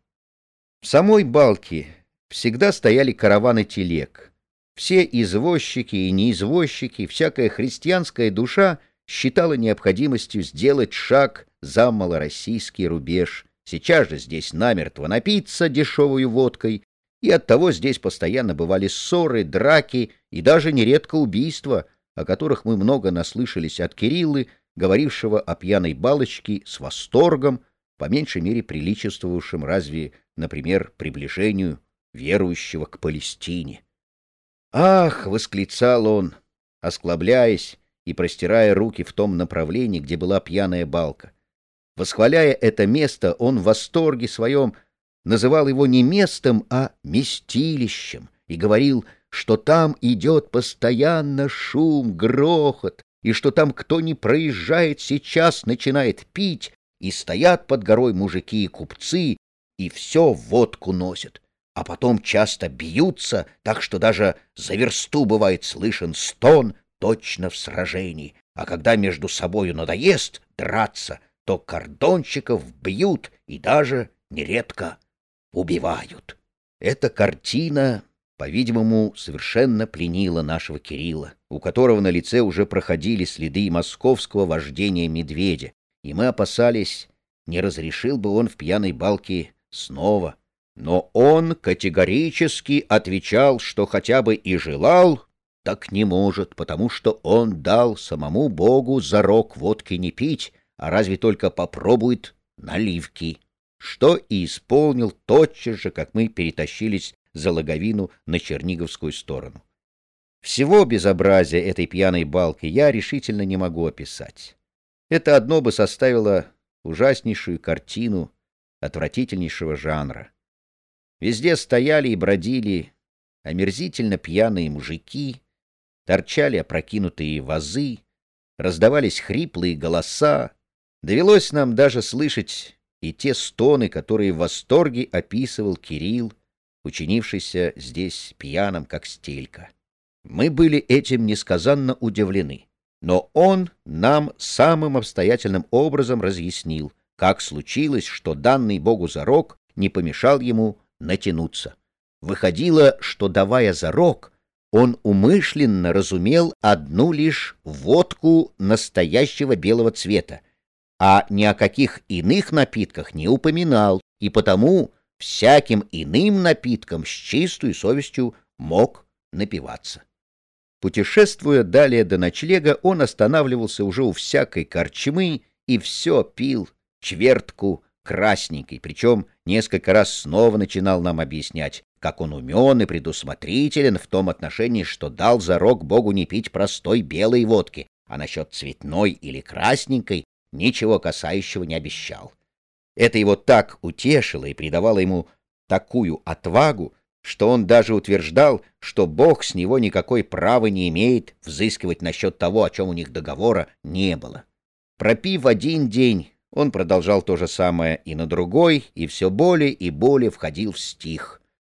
В самой балке всегда стояли караваны телег. Все извозчики и неизвозчики, всякая христианская душа считала необходимостью сделать шаг за малороссийский рубеж, сейчас же здесь намертво напиться дешевую водкой, и оттого здесь постоянно бывали ссоры, драки и даже нередко убийства, о которых мы много наслышались от Кириллы, говорившего о пьяной балочке с восторгом, по меньшей мере приличествовавшим разве, например, приближению верующего к Палестине. «Ах!» — восклицал он, осклабляясь и простирая руки в том направлении, где была пьяная балка. Восхваляя это место, он в восторге своем называл его не местом, а местилищем и говорил, что там идет постоянно шум, грохот, и что там кто не проезжает сейчас, начинает пить, и стоят под горой мужики и купцы, и все водку носят, а потом часто бьются, так что даже за версту бывает слышен стон точно в сражении, а когда между собою надоест драться, то кордонщиков бьют и даже нередко убивают. Эта картина, по-видимому, совершенно пленила нашего Кирилла, у которого на лице уже проходили следы московского вождения медведя, и мы опасались, не разрешил бы он в пьяной балке снова. Но он категорически отвечал, что хотя бы и желал, так не может, потому что он дал самому Богу зарок водки не пить, а разве только попробует наливки, что и исполнил тотчас же, как мы перетащились за логовину на Черниговскую сторону. Всего безобразия этой пьяной балки я решительно не могу описать. Это одно бы составило ужаснейшую картину отвратительнейшего жанра. Везде стояли и бродили омерзительно пьяные мужики, торчали опрокинутые вазы, раздавались хриплые голоса. Довелось нам даже слышать и те стоны, которые в восторге описывал Кирилл, учинившийся здесь пьяным, как стелька. Мы были этим несказанно удивлены. Но он нам самым обстоятельным образом разъяснил, как случилось, что данный Богу зарок не помешал ему натянуться. Выходило, что, давая зарок, он умышленно разумел одну лишь водку настоящего белого цвета, а ни о каких иных напитках не упоминал, и потому всяким иным напитком с чистой совестью мог напиваться. Путешествуя далее до ночлега, он останавливался уже у всякой корчмы и все пил чвертку красненькой, причем несколько раз снова начинал нам объяснять, как он умен и предусмотрителен в том отношении, что дал зарок Богу не пить простой белой водки, а насчет цветной или красненькой ничего касающего не обещал. Это его так утешило и придавало ему такую отвагу, что он даже утверждал, что Бог с него никакой права не имеет взыскивать насчет того, о чем у них договора не было. Пропив один день, он продолжал то же самое и на другой, и все более и более входил в стих.